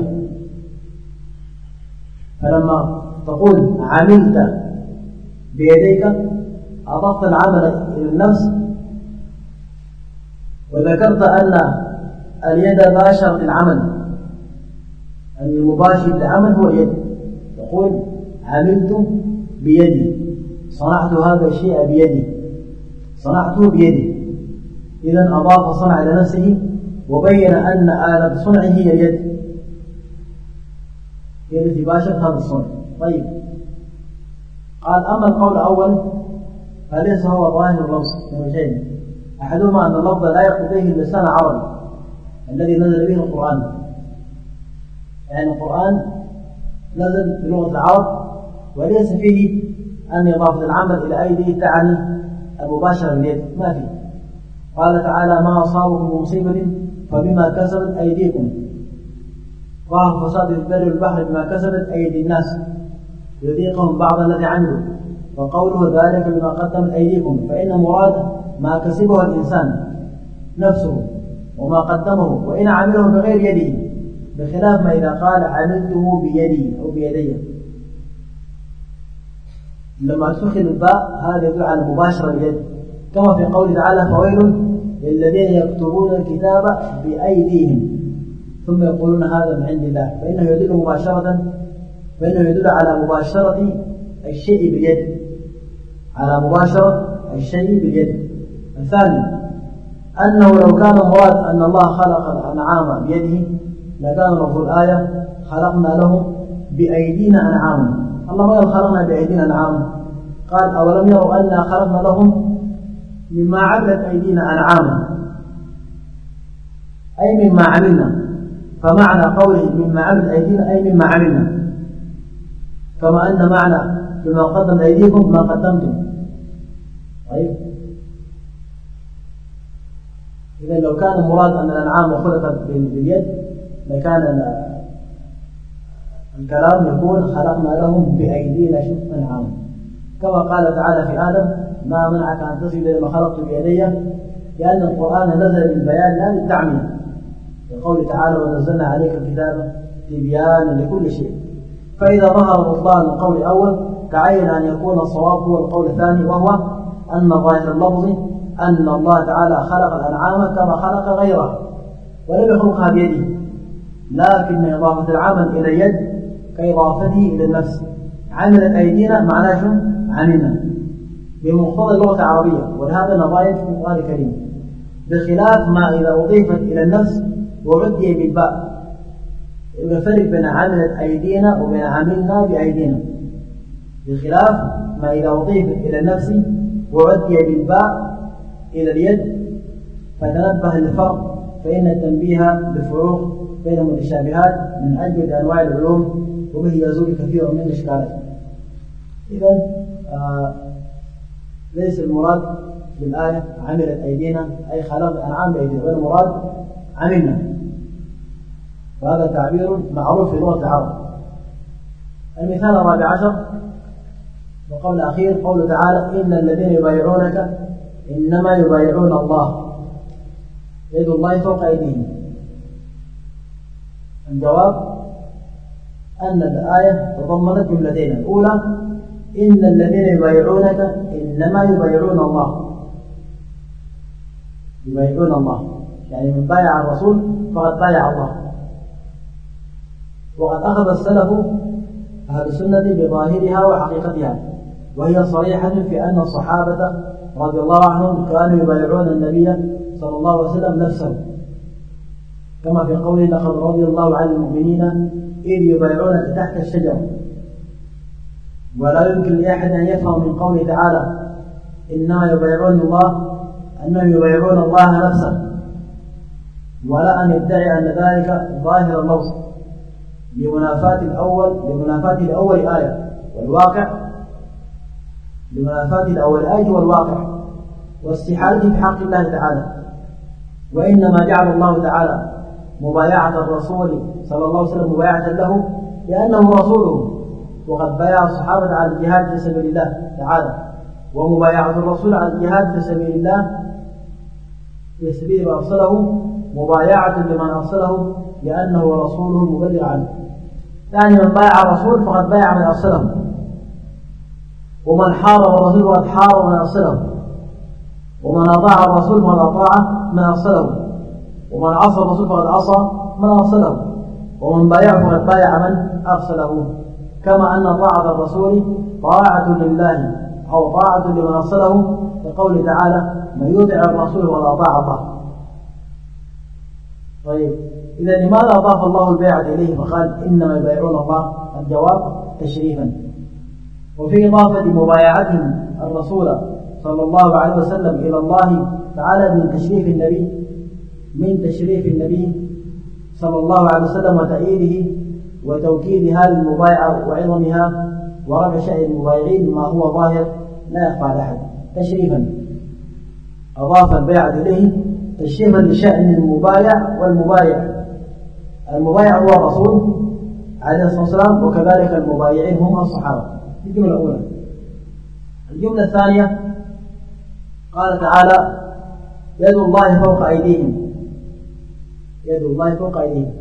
فلما تقول عملت بيديك أضفت العمل إلى النفس. وذكرت أن اليد باشرت العمل المباشر للعمل هو اليد تقول عملت بيدي. صنعت هذا الشيء بيدي. صنعته بيدي. إذا أضاف صنع إلى نفسه وبين أن آلة صنعه هي اليد هي التي باشرت هذا الصنع. طيب. قال أما القول الأول فليس هو ظاهر اللفظ. وجهين أحدهما أن اللفظ لا يقتضيه اللسان العربي الذي نزل به القرآن. يعني القرآن نزل بلغة العرب وليس فيه أن إضافة العمل إلى أيدي تعني المباشرة باليد ما فيه. قال تعالى ما أصابكم من مصيبة فبما كسبت أيديكم. ظهر فساد البر والبحر بما كسبت أيدي الناس يذيقهم بعض الذي عملوا وقوله ذلك بما قدمت أيديكم فإن مراد ما كسبه الإنسان نفسه وما قدمه وإن عمله بغير يده. بخلاف ما إذا قال عملته بيدي أو بيدي. لما تدخل الباء هذا يدل على مباشرة اليد كما في قوله تعالى فويل للذين يكتبون الكتاب بأيديهم. ثم يقولون هذا من عند الله. فإنه يدل مباشرة فإنه يدل على مباشرة الشيء باليد على مباشرة الشيء باليد الثاني أنه لو كان مراد أن الله خلق الأنعام بيده لكان في الآية خلقنا لهم بأيدينا أنعاما الله ما خلقنا بأيدينا أنعاما قال أولم يروا أنا خلقنا لهم مما عملت أيدينا أنعاما أي مما عملنا. فمعنى قوله مما عملت أيدينا أي مما عملنا. كما أن معنى بما قدم أيديكم ما قدمتم. طيب. إذا لو كان المراد أن الأنعام خلقت باليد لكان الكلام يكون خلقنا لهم بأيدينا شوف أنعام كما قال تعالى في آدم ما منعك أن تسجد لما خلقت بيدي. لأن القرآن نزل بالبيان لا للتعميم لقول تعالى ونزلنا عليك الكتاب تبيانا لكل شيء. فإذا ظهر بطلان القول الأول تعين أن يكون الصواب هو القول الثاني وهو أن ظاهر اللفظ أن الله تعالى خلق الأنعام كما خلق غيره ولم يخلقها بيده. لكن إضافة العمل إلى اليد كإضافته إلى النفس. عملت أيدينا معناه شو؟ عملنا. بمقتضى اللغة العربية. ولهذا نظائر في القرآن الكريم. بخلاف ما إذا أضيفت إلى النفس وعدي بالباء. الفرق بين عملت أيدينا وبين عملنا بأيدينا. بخلاف ما إذا أضيفت إلى النفس وعدي بالباء إلى اليد فتنبه للفرق فإن التنبيه بفروق بين المتشابهات من أجل أنواع العلوم وبه يزول كثير من الإشكالات. إذا آه ليس المراد بالآية عملت أيدينا أي خلق الأنعام بأيدينا المراد عملنا. وهذا تعبير معروف في لغة العرب. المثال الرابع عشر وقول الأخير قوله تعالى إن الذين يبايعونك إنما يبايعون الله. يد الله فوق أيديهم. الجواب أن الآية تضمنت جملتين. الأولى إن الذين يبايعونك إنما يبايعون الله. يبايعون الله. يعني من بايع الرسول فقد بايع الله. وقد أخذ السلف أهل السنة بظاهرها وحقيقتها. وهي صريحة في أن الصحابة رضي الله عنهم كانوا يبايعون النبي صلى الله عليه وسلم نفسه. كما في قوله لقد رضي الله عن المؤمنين إذ يبايعونك تحت الشجرة ولا يمكن لأحد أن يفهم من قوله تعالى إنما يبايعون الله أنهم يبايعون الله نفسه. ولا أن يدعي أن ذلك ظاهر اللفظ لمنافاة الأول لمنافاة الأول آية والواقع. لمنافاة الأول آية والواقع. واستحالته في حق الله تعالى. وإنما جعل الله تعالى مبايعة الرسول صلى الله عليه وسلم مبايعة له لأنه رسوله وقد بايع الصحابة على الجهاد في سبيل الله تعالى. ومبايعة الرسول على الجهاد في سبيل الله في سبيل ما أرسله مبايعة لمن أرسله لأنه رسوله المبلغ عنه يعني من بايع الرسول فقد بايع من أرسله ومن حارب الرسول فقد حارب من أرسله ومن أطاع الرسول فقد أطاع من أرسله ومن عصى الرسول فقد عصى من أرسله. ومن بايع فقد بايع من أرسله. كما أن طاعة الرسول طاعة لله أو طاعة لمن أرسله. لقوله تعالى من يطع الرسول ولا طاعة. طيب إذا لماذا أضاف الله البيعة إليه؟ فقال إنما يبايعون الله الجواب تشريفا. وفي إضافة مبايعتهم الرسول صلى الله عليه وسلم إلى الله تعالى من تشريف النبي من تشريف النبي صلى الله عليه وسلم وتأييده وتوكيدها للمبايعة وعظمها ورفع شأن المبايعين ما هو ظاهر لا يخفى على أحد. تشريفا. أضاف البيعة إليه تشريفا لشأن المبايع والمبايع. المبايع هو الرسول عليه الصلاة والسلام وكذلك المبايعين هم الصحابة. الجملة الأولى. الجملة الثانية قال تعالى يد الله فوق أيديهم. يد الله فوق أيديهم.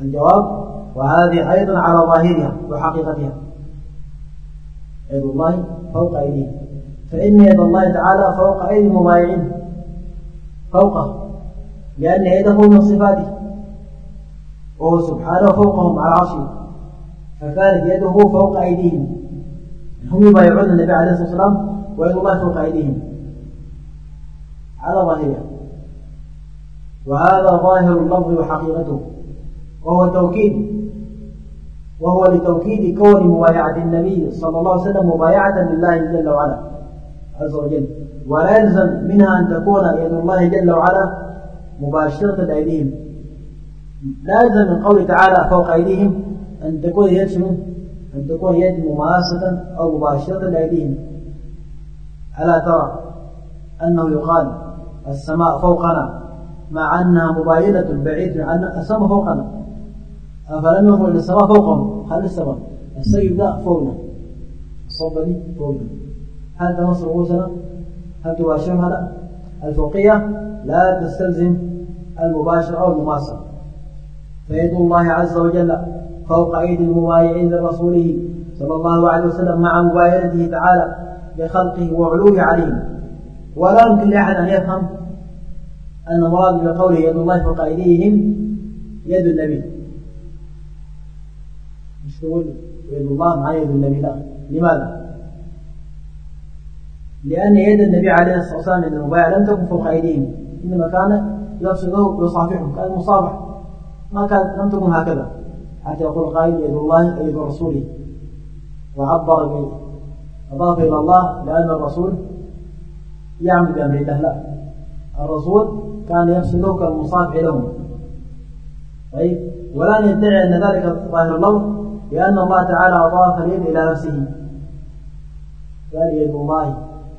الجواب وهذه أيضا على ظاهرها وحقيقتها. يد الله فوق أيديهم. فإن يد الله تعالى فوق أيدي المبايعين. فوقه لأن يده من صفاته. وهو سبحانه فوقهم على عرشه. فكانت يده فوق أيديهم. هم يبايعون النبي عليه الصلاة والسلام ويد الله فوق أيديهم. على ظاهرها. وهذا ظاهر اللفظ وحقيقته. وهو توكيد. وهو لتوكيد كون مبايعة النبي صلى الله عليه وسلم مبايعة لله جل وعلا عز وجل. ولا يلزم منها أن تكون يد الله جل وعلا مباشرة لأيديهم. لا يلزم من قوله تعالى فوق أيديهم أن تكون يد؟ أن تكون يد مماسة أو مباشرة لأيديهم. ألا ترى أنه يقال السماء فوقنا. مع أنها مباينة بعيد عن السماء فوقنا أفلم إلى السماء فوقهم؟ خلي السماء؟ السيب لا فوقنا. الصوبة دي فوقنا. هل تمس رؤوسنا؟ هل تباشرها لا الفوقية لا تستلزم المباشرة أو المماسة فيد الله عز وجل فوق أيدي المبايعين لرسوله صلى الله عليه وسلم مع مبايعته تعالى لخلقه وعلوه عليهم. ولا يمكن لأحد أن يفهم أن المراد بقوله يد الله فوق أيديهم يد النبي. مش تقول يد الله مع يد النبي لا. لماذا؟ لأن يد النبي عليه الصلاة والسلام عند المبايع لم تكن فوق أيديهم. إنما كان يقصده ويصافحهم كان مصافح. ما كان لم تكن هكذا. حتى يقول قائل يد الله يد رسوله وعبر به أضاف إلى الله لأن الرسول يعمل بأمر الله لا. الرسول كان يقصده كالمصافح لهم طيب ولن يدعي أن ذلك ظاهر اللوح لأن الله تعالى أضاف اليد إلى نفسه. قال يد الله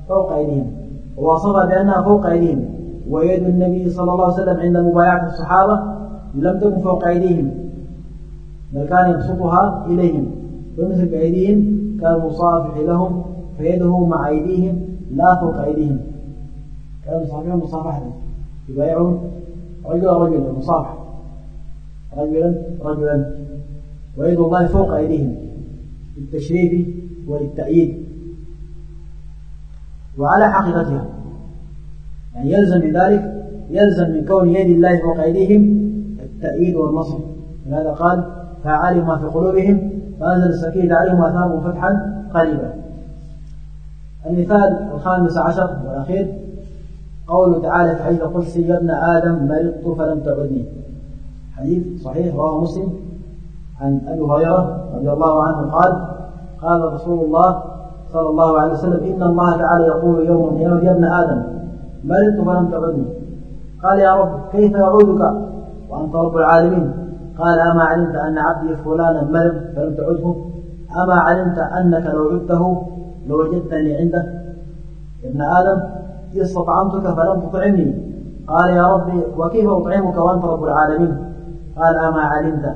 فوق أيديهم. ووصف بأنها فوق أيديهم. ويد النبي صلى الله عليه وسلم عند مبايعة الصحابة لم تكن فوق أيديهم بل كان يبسطها إليهم. ويمسك بأيديهم كالمصافح لهم فيده مع أيديهم لا فوق أيديهم. كان يصافحهم مصافحة. يبايعون رجلا رجلا مصافحة رجلا رجلا. ويد الله فوق أيديهم للتشريف وللتأييد. وعلى حقيقتها. يعني يلزم من ذلك يلزم من كون يد الله فوق أيديهم التأييد والنصر. لهذا قال فعلم ما في قلوبهم فأنزل السكينة عليهم وأثابهم فتحا قريبا. المثال الخامس عشر والأخير قوله تعالى في حديث القدسي يا ابن آدم مرضت فلم تعدني. حديث صحيح رواه مسلم عن أبي هريرة رضي الله عنه قال قال رسول الله صلى الله عليه وسلم إن الله تعالى يقول يوم يوم يا ابن آدم مرضت فلم تعدني. قال يا رب كيف أعودك وأنت رب العالمين؟ قال أما علمت أن عبدي فلانا مرض فلم تعده؟ أما علمت أنك لو عدته لوجدتني عنده؟ ابن آدم استطعمتك فلم تطعمني. قال يا ربي وكيف أطعمك وأنت رب العالمين؟ قال أما علمت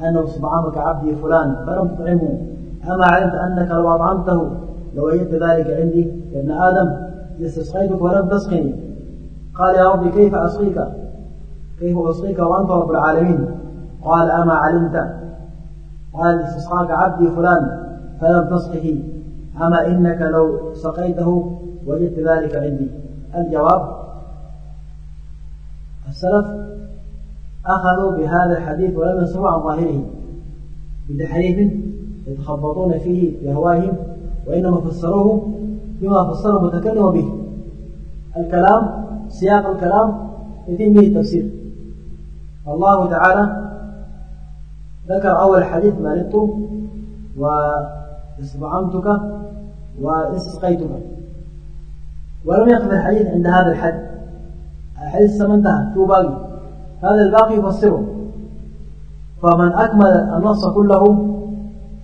أنه استطعمك عبدي فلان فلم تطعمه. أما علمت أنك لو أطعمته لوجدت ذلك عندي يا ابن آدم استسقيتك ولم تسقني. قال يا ربي كيف أسقيك؟ كيف أسقيك وأنت رب العالمين؟ قال أما علمت قال استسقاك عبدي فلان فلم تسقه. أما إنك لو سقيته وجدت ذلك عندي الجواب السلف أخذوا بهذا الحديث ولم ينصروا عن ظاهره. بتحريف يتخبطون فيه بأهوائهم وإنما فسروه بما فسر المتكلم به. الكلام سياق الكلام يتم به التفسير. الله تعالى ذكر أول حديث مرضت واستطعمتك واستسقيتك ولم يقف الحديث عند هذا الحد. الحديث انتهى شو باقي هذا الباقي يفسره. فمن أكمل النص كله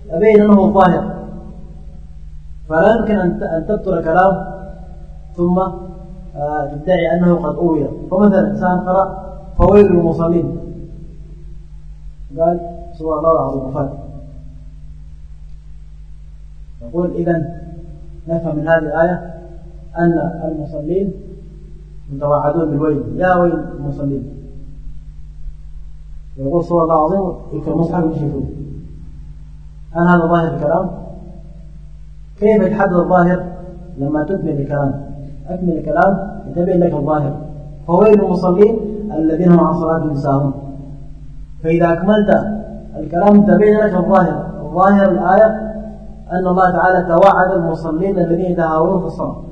أبين أنه الظاهر. فلا يمكن أن تبطل كلام ثم آه، تدعي أنه قد أوي فمثلا إنسان قرأ فويل للمصلين. قال سبحان الله العظيم وفات يقول إذا نفهم من هذه الآية أن المصلين متوعدون بالويل يا ويل المصلين. يقول سبحان الله العظيم يمكن المصحف يشوفون هل هذا ظاهر الكلام؟ كيف يتحدد الظاهر لما تكمل الكلام؟ أكمل الكلام يتبين لك الظاهر. فويل المصلين الذين هم عن صلاتهم ساهون فإذا أكملت الكلام تبين لك الظاهر. الظاهر الآية أن الله تعالى توعد المصلين الذين يتهاونون في الصلاة.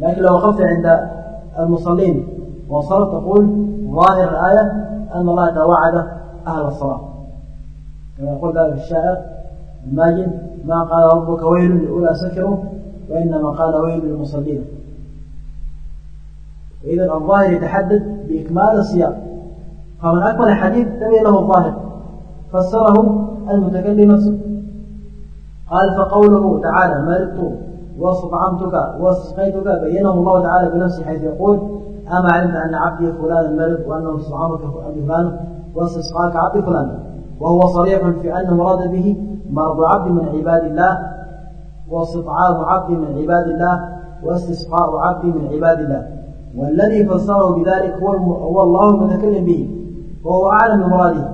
لكن لو وقفت عند المصلين وصلت تقول ظاهر الآية أن الله توعد أهل الصلاة. كما يقول ذلك الشاعر الماجن ما قال ربك ويل لأولى سكروا وإنما قال ويل للمصلين. إذا الظاهر يتحدد بإكمال السياق. فمن أكمل الحديث تبين له الظاهر فسره المتكلم نفسه. قال فقوله تعالى مرضت واستطعمتك وسقيتك بينه الله تعالى بنفسه حيث يقول أما علمت أن عبدي فلان مرض وأنه استطعمك فلان واستسقاك عبد فلان. وهو صريح في أن مراد به مرض عبد من عباد الله واستطعام عبد من عباد الله واستسقاء عبد من عباد الله. والذي فسره بذلك هو هو الله المتكلم به وهو أعلم بمراده.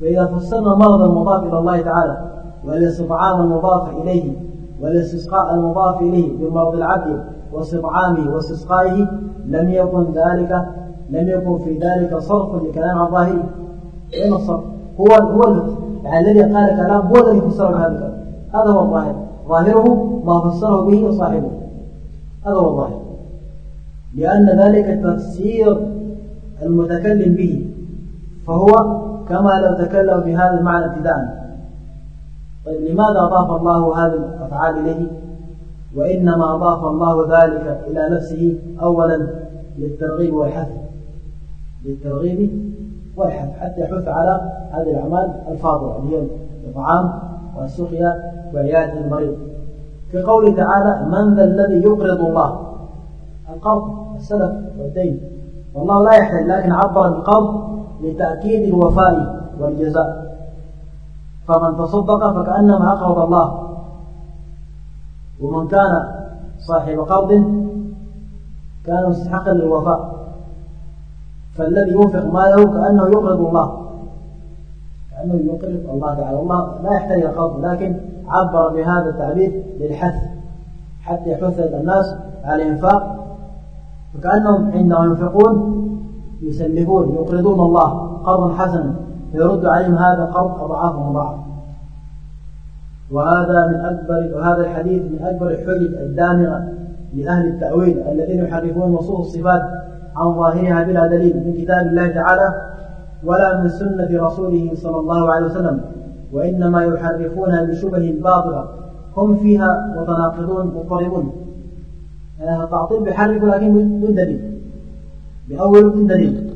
فإذا فسرنا مرض المضاف إلى الله تعالى والاستطعام المضاف إليه والاستسقاء المضاف إليه العبد واستطعامه واستسقائه لم يكن ذلك لم يكن في ذلك صرف لكلام عن ظاهره أين الصرف؟ هو هو يعني الذي قال كلام هو الذي فسر بهذا الكلام. هذا هو الظاهر. ظاهره ما فسره به صاحبه. هذا هو الظاهر. لأن ذلك تفسير المتكلم به. فهو كما لو تكلم بهذا المعنى ابتداء. طيب لماذا أضاف الله هذه الأفعال إليه؟ وإنما أضاف الله ذلك إلى نفسه أولا للترغيب والحث. للترغيب والحث حتى يحث على هذه الأعمال الفاضلة اللي هي الطعام والسقيا وعيادة المريض في قوله تعالى من ذا الذي يقرض الله؟ القرض السلف والدين. والله لا يحتاج لكن عبر القرض لتأكيد الوفاء والجزاء. فمن تصدق فكأنما أقرض الله. ومن كان صاحب قرض كان مستحقا للوفاء. فالذي ينفق ماله كأنه يقرض الله. كأنه يقرض الله تعالى. الله لا يحتاج إلى قرض لكن عبر بهذا التعبير للحث حتى يحث الناس على الإنفاق. فكأنهم عندما ينفقون يسلفون يقرضون الله قرضا حسنا. فيرد عليهم هذا القرض أضعاف مضاعف وهذا من أكبر وهذا الحديث من أكبر الحجج الدامغة لأهل التأويل الذين يحرفون نصوص الصفات عن ظاهرها بلا دليل من كتاب الله تعالى ولا من سنة رسوله صلى الله عليه وسلم وإنما يحرفونها بشبه باطلة. هم فيها متناقضون مضطربون. يعني التعطيل بيحرفوا لكن من دليل. بأول من دليل.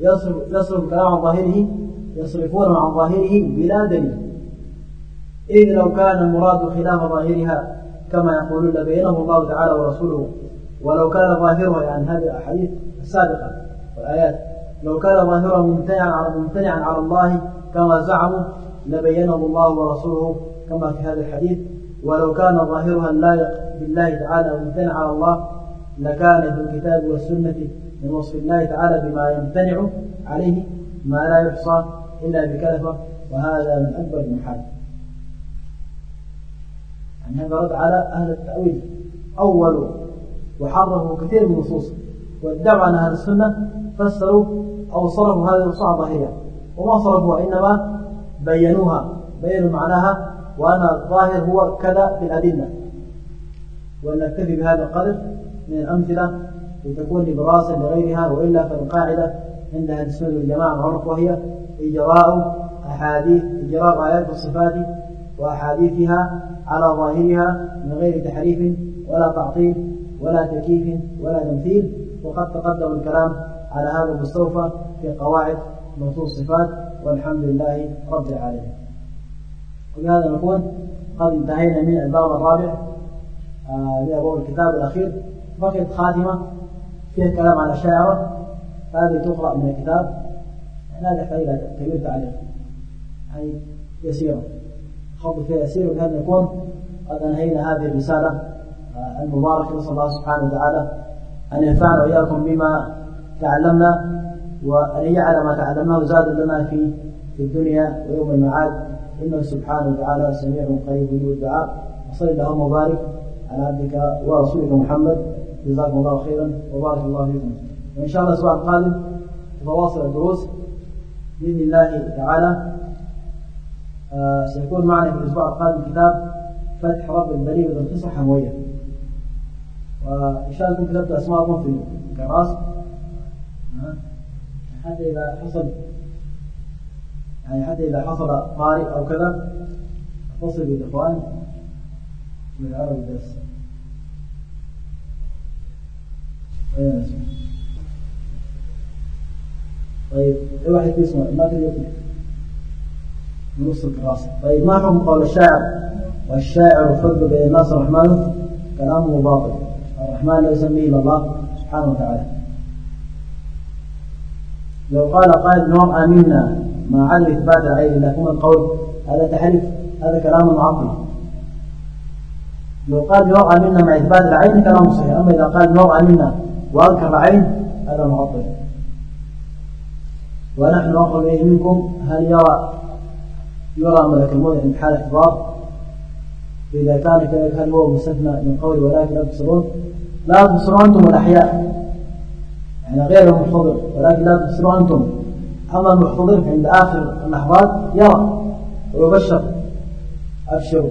يصرف يصرف الكلام عن ظاهره يصرفونه عن ظاهره بلا دليل. إذ لو كان المراد خلاف ظاهرها كما يقولون لبينه الله تعالى ورسوله. ولو كان ظاهرها يعني هذه الأحاديث السابقة والآيات لو كان ظاهرها ممتنعا على ممتنعا على الله كما زعموا لبينه الله ورسوله كما في هذا الحديث. ولو كان ظاهرها اللائق بالله تعالى ممتنع على الله لكان في الكتاب والسنة من وصف الله تعالى بما يمتنع عليه ما لا يحصى إلا بكلفة وهذا من أكبر المحال. يعني هذا رد على أهل التأويل أول وحرفوا كثير من النصوص. وادعوا أن أهل السنة فسروا أو صرفوا هذه النصوص ظاهرة وما صرفوا إنما بينوها بينوا معناها وأن الظاهر هو كذا بالأدلة وأن نكتفي بهذا القدر من الأمثلة لتكون لبراسا لغيرها وإلا فالقاعدة عند أهل السنة والجماعة معروف وهي إجراء أحاديث إجراء آيات الصفات وأحاديثها على ظاهرها من غير تحريف ولا تعطيل ولا تكييف ولا تمثيل. وقد تقدم الكلام على هذا المستوفى في قواعد نصوص الصفات والحمد لله رب العالمين. وبهذا نكون قد انتهينا من الباب الرابع آه لأبواب الكتاب الأخير. بقيت خاتمة فيها كلام على الشاعرة هذه تقرأ من الكتاب. لا تحتاج إلى كبير تعليق هي يسيرة خط فيها يسير وبهذا نكون قد أنهينا هذه الرسالة آه المباركة نسأل الله سبحانه وتعالى أن ينفعنا وإياكم بما تعلمنا وأن يجعل ما تعلمناه زادا لنا في في الدنيا ويوم المعاد. إنه سبحانه وتعالى سميع قريب يجيب الدعاء. وصل اللهم وبارك على عبدك ورسولك محمد. جزاكم الله خيرا وبارك الله فيكم. وإن شاء الله الأسبوع القادم تواصل الدروس. بإذن الله تعالى. آه سيكون معنا في الأسبوع القادم كتاب فتح رب البريء من القصة حموية. وإن شاء الله كتبت أسماءكم في الكراسة حتى إذا حصل يعني حتى إذا حصل قارئ أو كذا أتصل بالإخوان بالعربي بس طيب اي واحد اسمه؟ ما من نص الكراسة طيب ما حكم قول الشاعر؟ والشاعر فضل بين الناس الرحمن كلامه باطل. الرحمن لا يسميه إلا الله سبحانه وتعالى. لو قال قائل نوم آمنا مع عدم إثبات العين لكن القول هذا تحريف هذا كلام معقل لو قال نوم آمنا مع إثبات العين كلام صحيح. أما إذا قال نوم آمنا وأنكر العين هذا معطل. ونحن نقول إيه منكم. هل يرى يرى ملك الموت عند حال احتضار فإذا كان كذلك هل هو مستثنى من قول ولكن لا تبصرون؟ لا تبصرون أنتم الأحياء يعني غير المحتضر ولكن لا تبصرون أنتم. أما المحتضر عند آخر اللحظات يرى. ويبشر. أبشروا.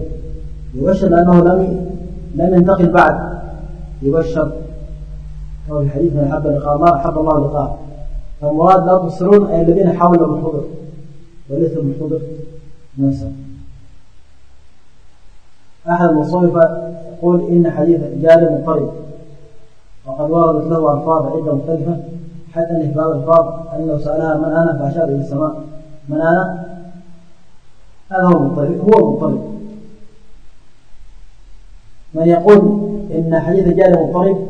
يبشر لأنه لم لم ينتقل بعد. يبشر. في الحديث من أحب لقاء الله أحب الله لقاءه. فالمراد لا تبصرون أي الذين حولوا المحتضر وليس المحتضر نفسه أحد المصنف يقول إن حديث جاري مضطرب وقد وردت له ألفاظ عدة مختلفة. حتى أن في بعض الألفاظ أنه سألها من أنا فأشار إلى السماء. من أنا؟ هذا هو المضطرب هو المضطرب من يقول إن حديث جاري مضطرب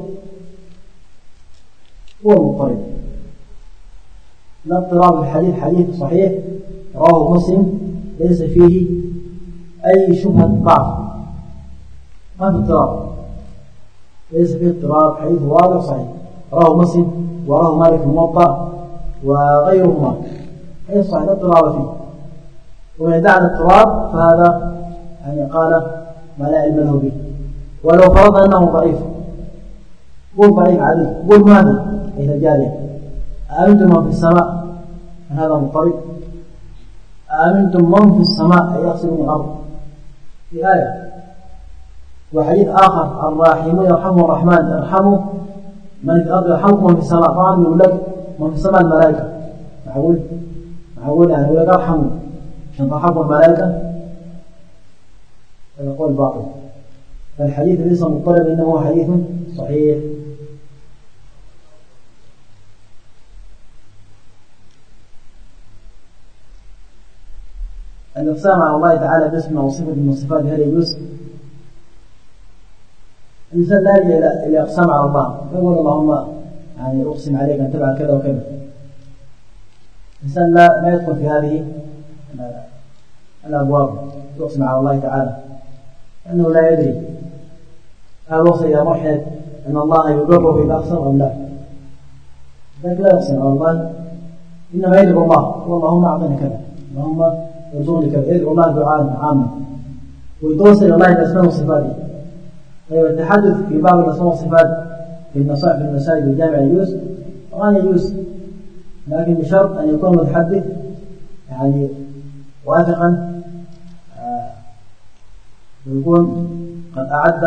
هو المضطرب لا اضطراب الحديث حديث صحيح رواه مسلم ليس فيه أي شبهة ضعف ما في اضطراب ليس فيه اضطراب حديث واضح صحيح. رواه مسلم وراه مالك الموطأ وغيرهما. حديث صحيح لا اضطراب فيه. ومن يدعي الاضطراب فهذا يعني قال ما لا علم له به. ولو فرض أنه ضعيف. قول ضعيف عليه. قول ماذا؟ اين الجاريه أأمنتم من في السماء. هذا مضطرب أأمنتم من في السماء أي يقصد من الأرض. في آية. وحديث آخر الراحمون يرحمه الرحمن ارحموا من في الأرض يرحمكم من في السماء. طبعا يقول لك من في السماء الملائكة. معقول؟ معقول يعني يقول لك ارحموا. عشان ترحموا الملائكة. هذا قول باطل. فالحديث ليس مضطرب إنه هو حديث صحيح. الإقسام على الله تعالى باسم أو صفة من صفات هل يجوز؟ الإنسان لا يلجأ إلى إلى إقسام على الله. يقول اللهم يعني أقسم عليك أن تفعل كذا وكذا. الإنسان لا لا يدخل في هذه الأبواب. يقسم على الله تعالى. لأنه لا يدري هل وصل إلى مرحلة أن الله يضره إذا أقسم أم لا. لكن لا يقسم على الله. إنما يدعو الله. اللهم أعطني كذا. اللهم كذا يدعو الله دعاء عاما ويتوصل إلى الله بأسماء وصفاته طيب التحدث في باب الأسماء والصفات في النصائح في المساجد الجامع يجوز. طبعا يجوز. لكن بشرط أن يكون المتحدث يعني واثقا آه، ويكون قد أعد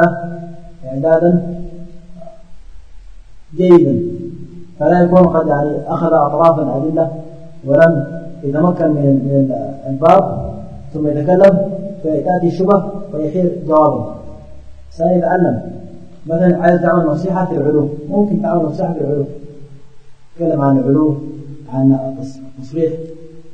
إعدادا جيدا. فلا يكون قد يعني أخذ أطرافا أدلة ولم يتمكن من الباب ثم يتكلم فتأتي الشبه فيحير جوابه. سيتعلم مثلا عايز تعمل نصيحة في العلوم ممكن تعمل نصيحة في العلوم تكلم عن العلوم عن التصريح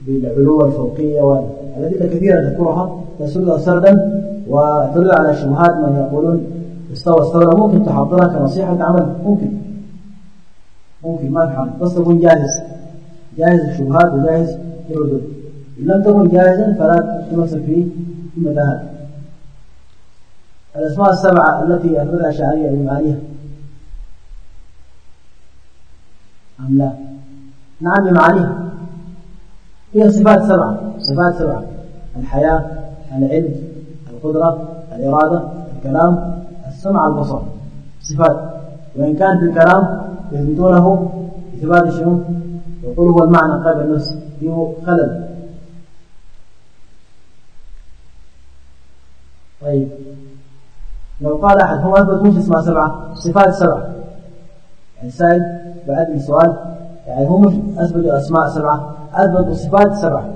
بالعلو الفوقية والأدلة كثيرة تذكرها تسرد سردا وتدل على شبهات من يقولون استوى استولى ممكن تحضرها كنصيحة عمل ممكن. ممكن ما في بس تكون جاهز. جاهز الشبهات وجاهز الردود إن لم تكن جاهزا فلا تمسك في متاهات الأسماء السبعة التي أثبتها الأشعرية بمعانيها أم لا؟ نعم بمعانيها هي صفات سبعة. صفات سبعة. الحياة العلم القدرة الإرادة الكلام السمع البصر. صفات. وإن كان في الكلام يثبتونه إثبات شنو؟ يقول هو المعنى قلب النفس فيه خلل طيب. لو قال أحد هو أثبت مش اسمها سبعة صفات سبعة. يعني سائل بعد من سؤال. يعني هو مش أثبت أسماء سبعة أثبت صفات سبعة.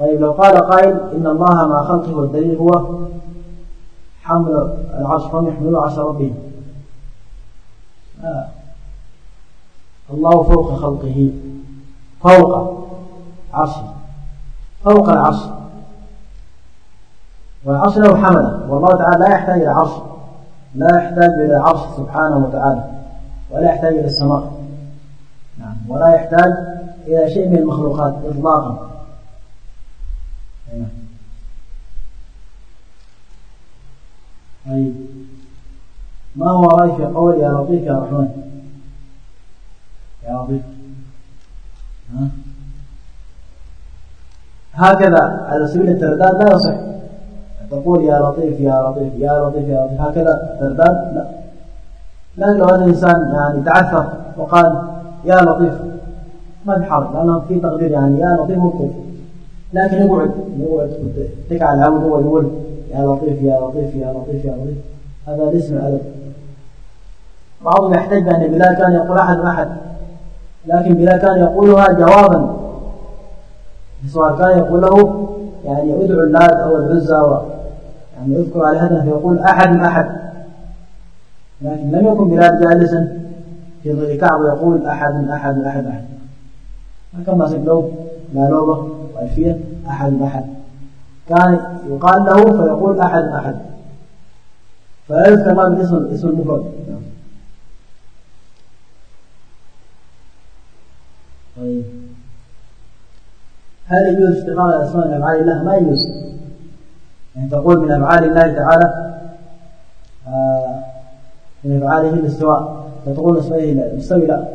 طيب لو قال قائل إن الله مع خلقه والدليل هو حمل العرش فهم يحملوا عرش ربهم. آه. الله فوق خلقه. فوق عرشه فوق العرش والعرش له حملة والله تعالى لا يحتاج إلى عرش لا يحتاج إلى عرش سبحانه وتعالى. ولا يحتاج إلى السماء. نعم. ولا يحتاج إلى شيء من المخلوقات إطلاقا. نعم. طيب. ما هو رأيك في قول يا لطيف يا رحمن؟ يا لطيف هكذا على سبيل الترداد لا يصح. تقول يا لطيف يا لطيف يا لطيف يا لطيف. هكذا ترداد لا. لكن لو الإنسان يعني تعثر وقال يا لطيف. ما في حرج لأنه في تقدير يعني يا لطيف مطلوب لكن يقعد يقعد تكع العود هو يقول يا لطيف يا لطيف يا لطيف يا لطيف. هذا الاسم الأدب بعضهم يحتج بأن بلال كان يقول أحد أحد. لكن بلال كان يقولها جوابا سواء كان يقول له يعني ادعو اللات أو العزى يعني يذكر على هذا فيقول أحد أحد. لكن لم يكن بلال جالسا في ظل كعب ويقول أحد أحد أحد أحد. كما له لا نوبة وألفية أحد أحد. كان يقال له فيقول أحد أحد. فلا يذكر الله بالاسم اسم المفرد. طيب. هل يجوز اشتغال الاسماء من افعال الله؟ ما يجوز. يعني تقول من أفعال الله تعالى آه من أفعاله الاستواء. فتقول اسمائه المستوي لا.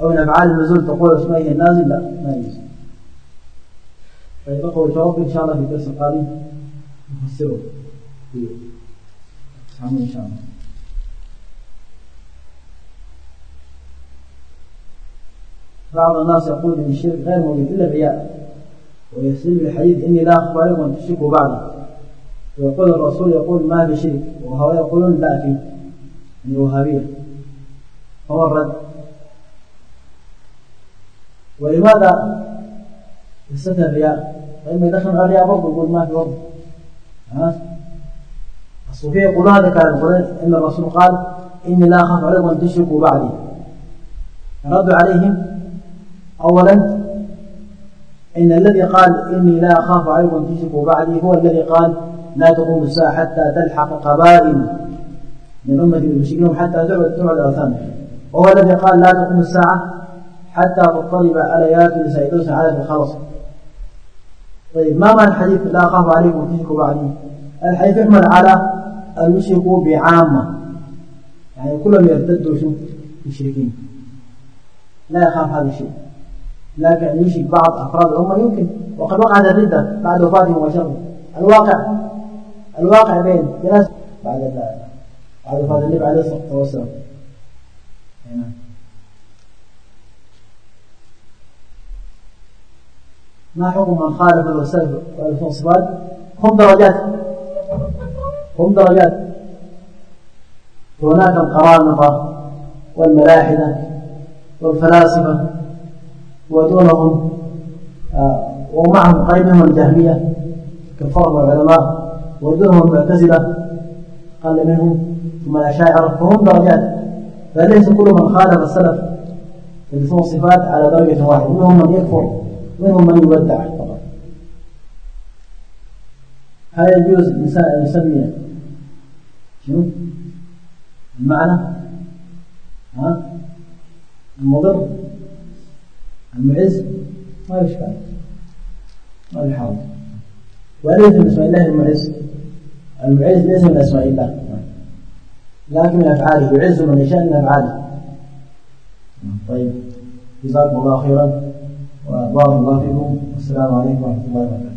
أو من أفعال النزول تقول اسمائه النازل لا. ما يجوز. طيب اقوى إن شاء الله في الدرس القادم. نفسره. في ان شاء الله بعض الناس يقول إن الشرك غير موجود إلا الرياء ويستدل بالحديث إني لا اخبر عليكم ان تشركوا بعدي ويقول الرسول يقول ما في شرك وهؤلاء يقولون لا في الوهابيه هو الرد. ولماذا يستثنى الرياء؟ فإما على الرياء برضه يقول ما في برضه. ها؟ الصوفية يقولون هذا كان يقولون إن الرسول قال إني لا أخاف عليكم أن تشركوا بعدي. ردوا عليهم أولا إن الذي قال إني لا أخاف أن تشركوا بعدي هو الذي قال لا تقوم الساعة حتى تلحق قبائل من أمة المشركين حتى تعبد تعبد أوثان وهو الذي قال لا تقوم الساعة حتى تضطرب آليات لسيدوس على الخلص طيب ما معنى الحديث لا أخاف عليكم تشركوا بعدي؟ الحديث يحمل على أن يشركوا بعامة. يعني كلهم يرتدوا شو؟ مشركين لا يخاف هذا الشيء. لكن أن يشرك بعض أفراد الأمة يمكن. وقد وقعت الردة بعد وفاته مباشرة. الواقع الواقع بين في ناس بعد بعد وفاة النبي عليه الصلاة والسلام. نعم. ما حكم من خالف الوسائل والصفات هم درجات. هم درجات. هناك القرامطة والملاحدة والفلاسفة. ودونهم آه ومعهم قريب الجهمية كفرهم العلماء ودونهم المعتزلة قال منهم ثم الأشاعرة فهم درجات فليس كل من خالف السلف في الصفات على درجة واحدة منهم من يكفر منهم من يبدع فقط هل يجوز الإنسان أن يسمي شنو؟ المعنى ها؟ المضر المعز ما يشكل ما يحاول. وليس من اسماء الله المعز. المعز ليس من أسماء الله. لكن من أفعاله يعز من يشاء من أفعاله. طيب. جزاكم الله خيرا. وبارك الله فيكم. والسلام عليكم ورحمة الله وبركاته.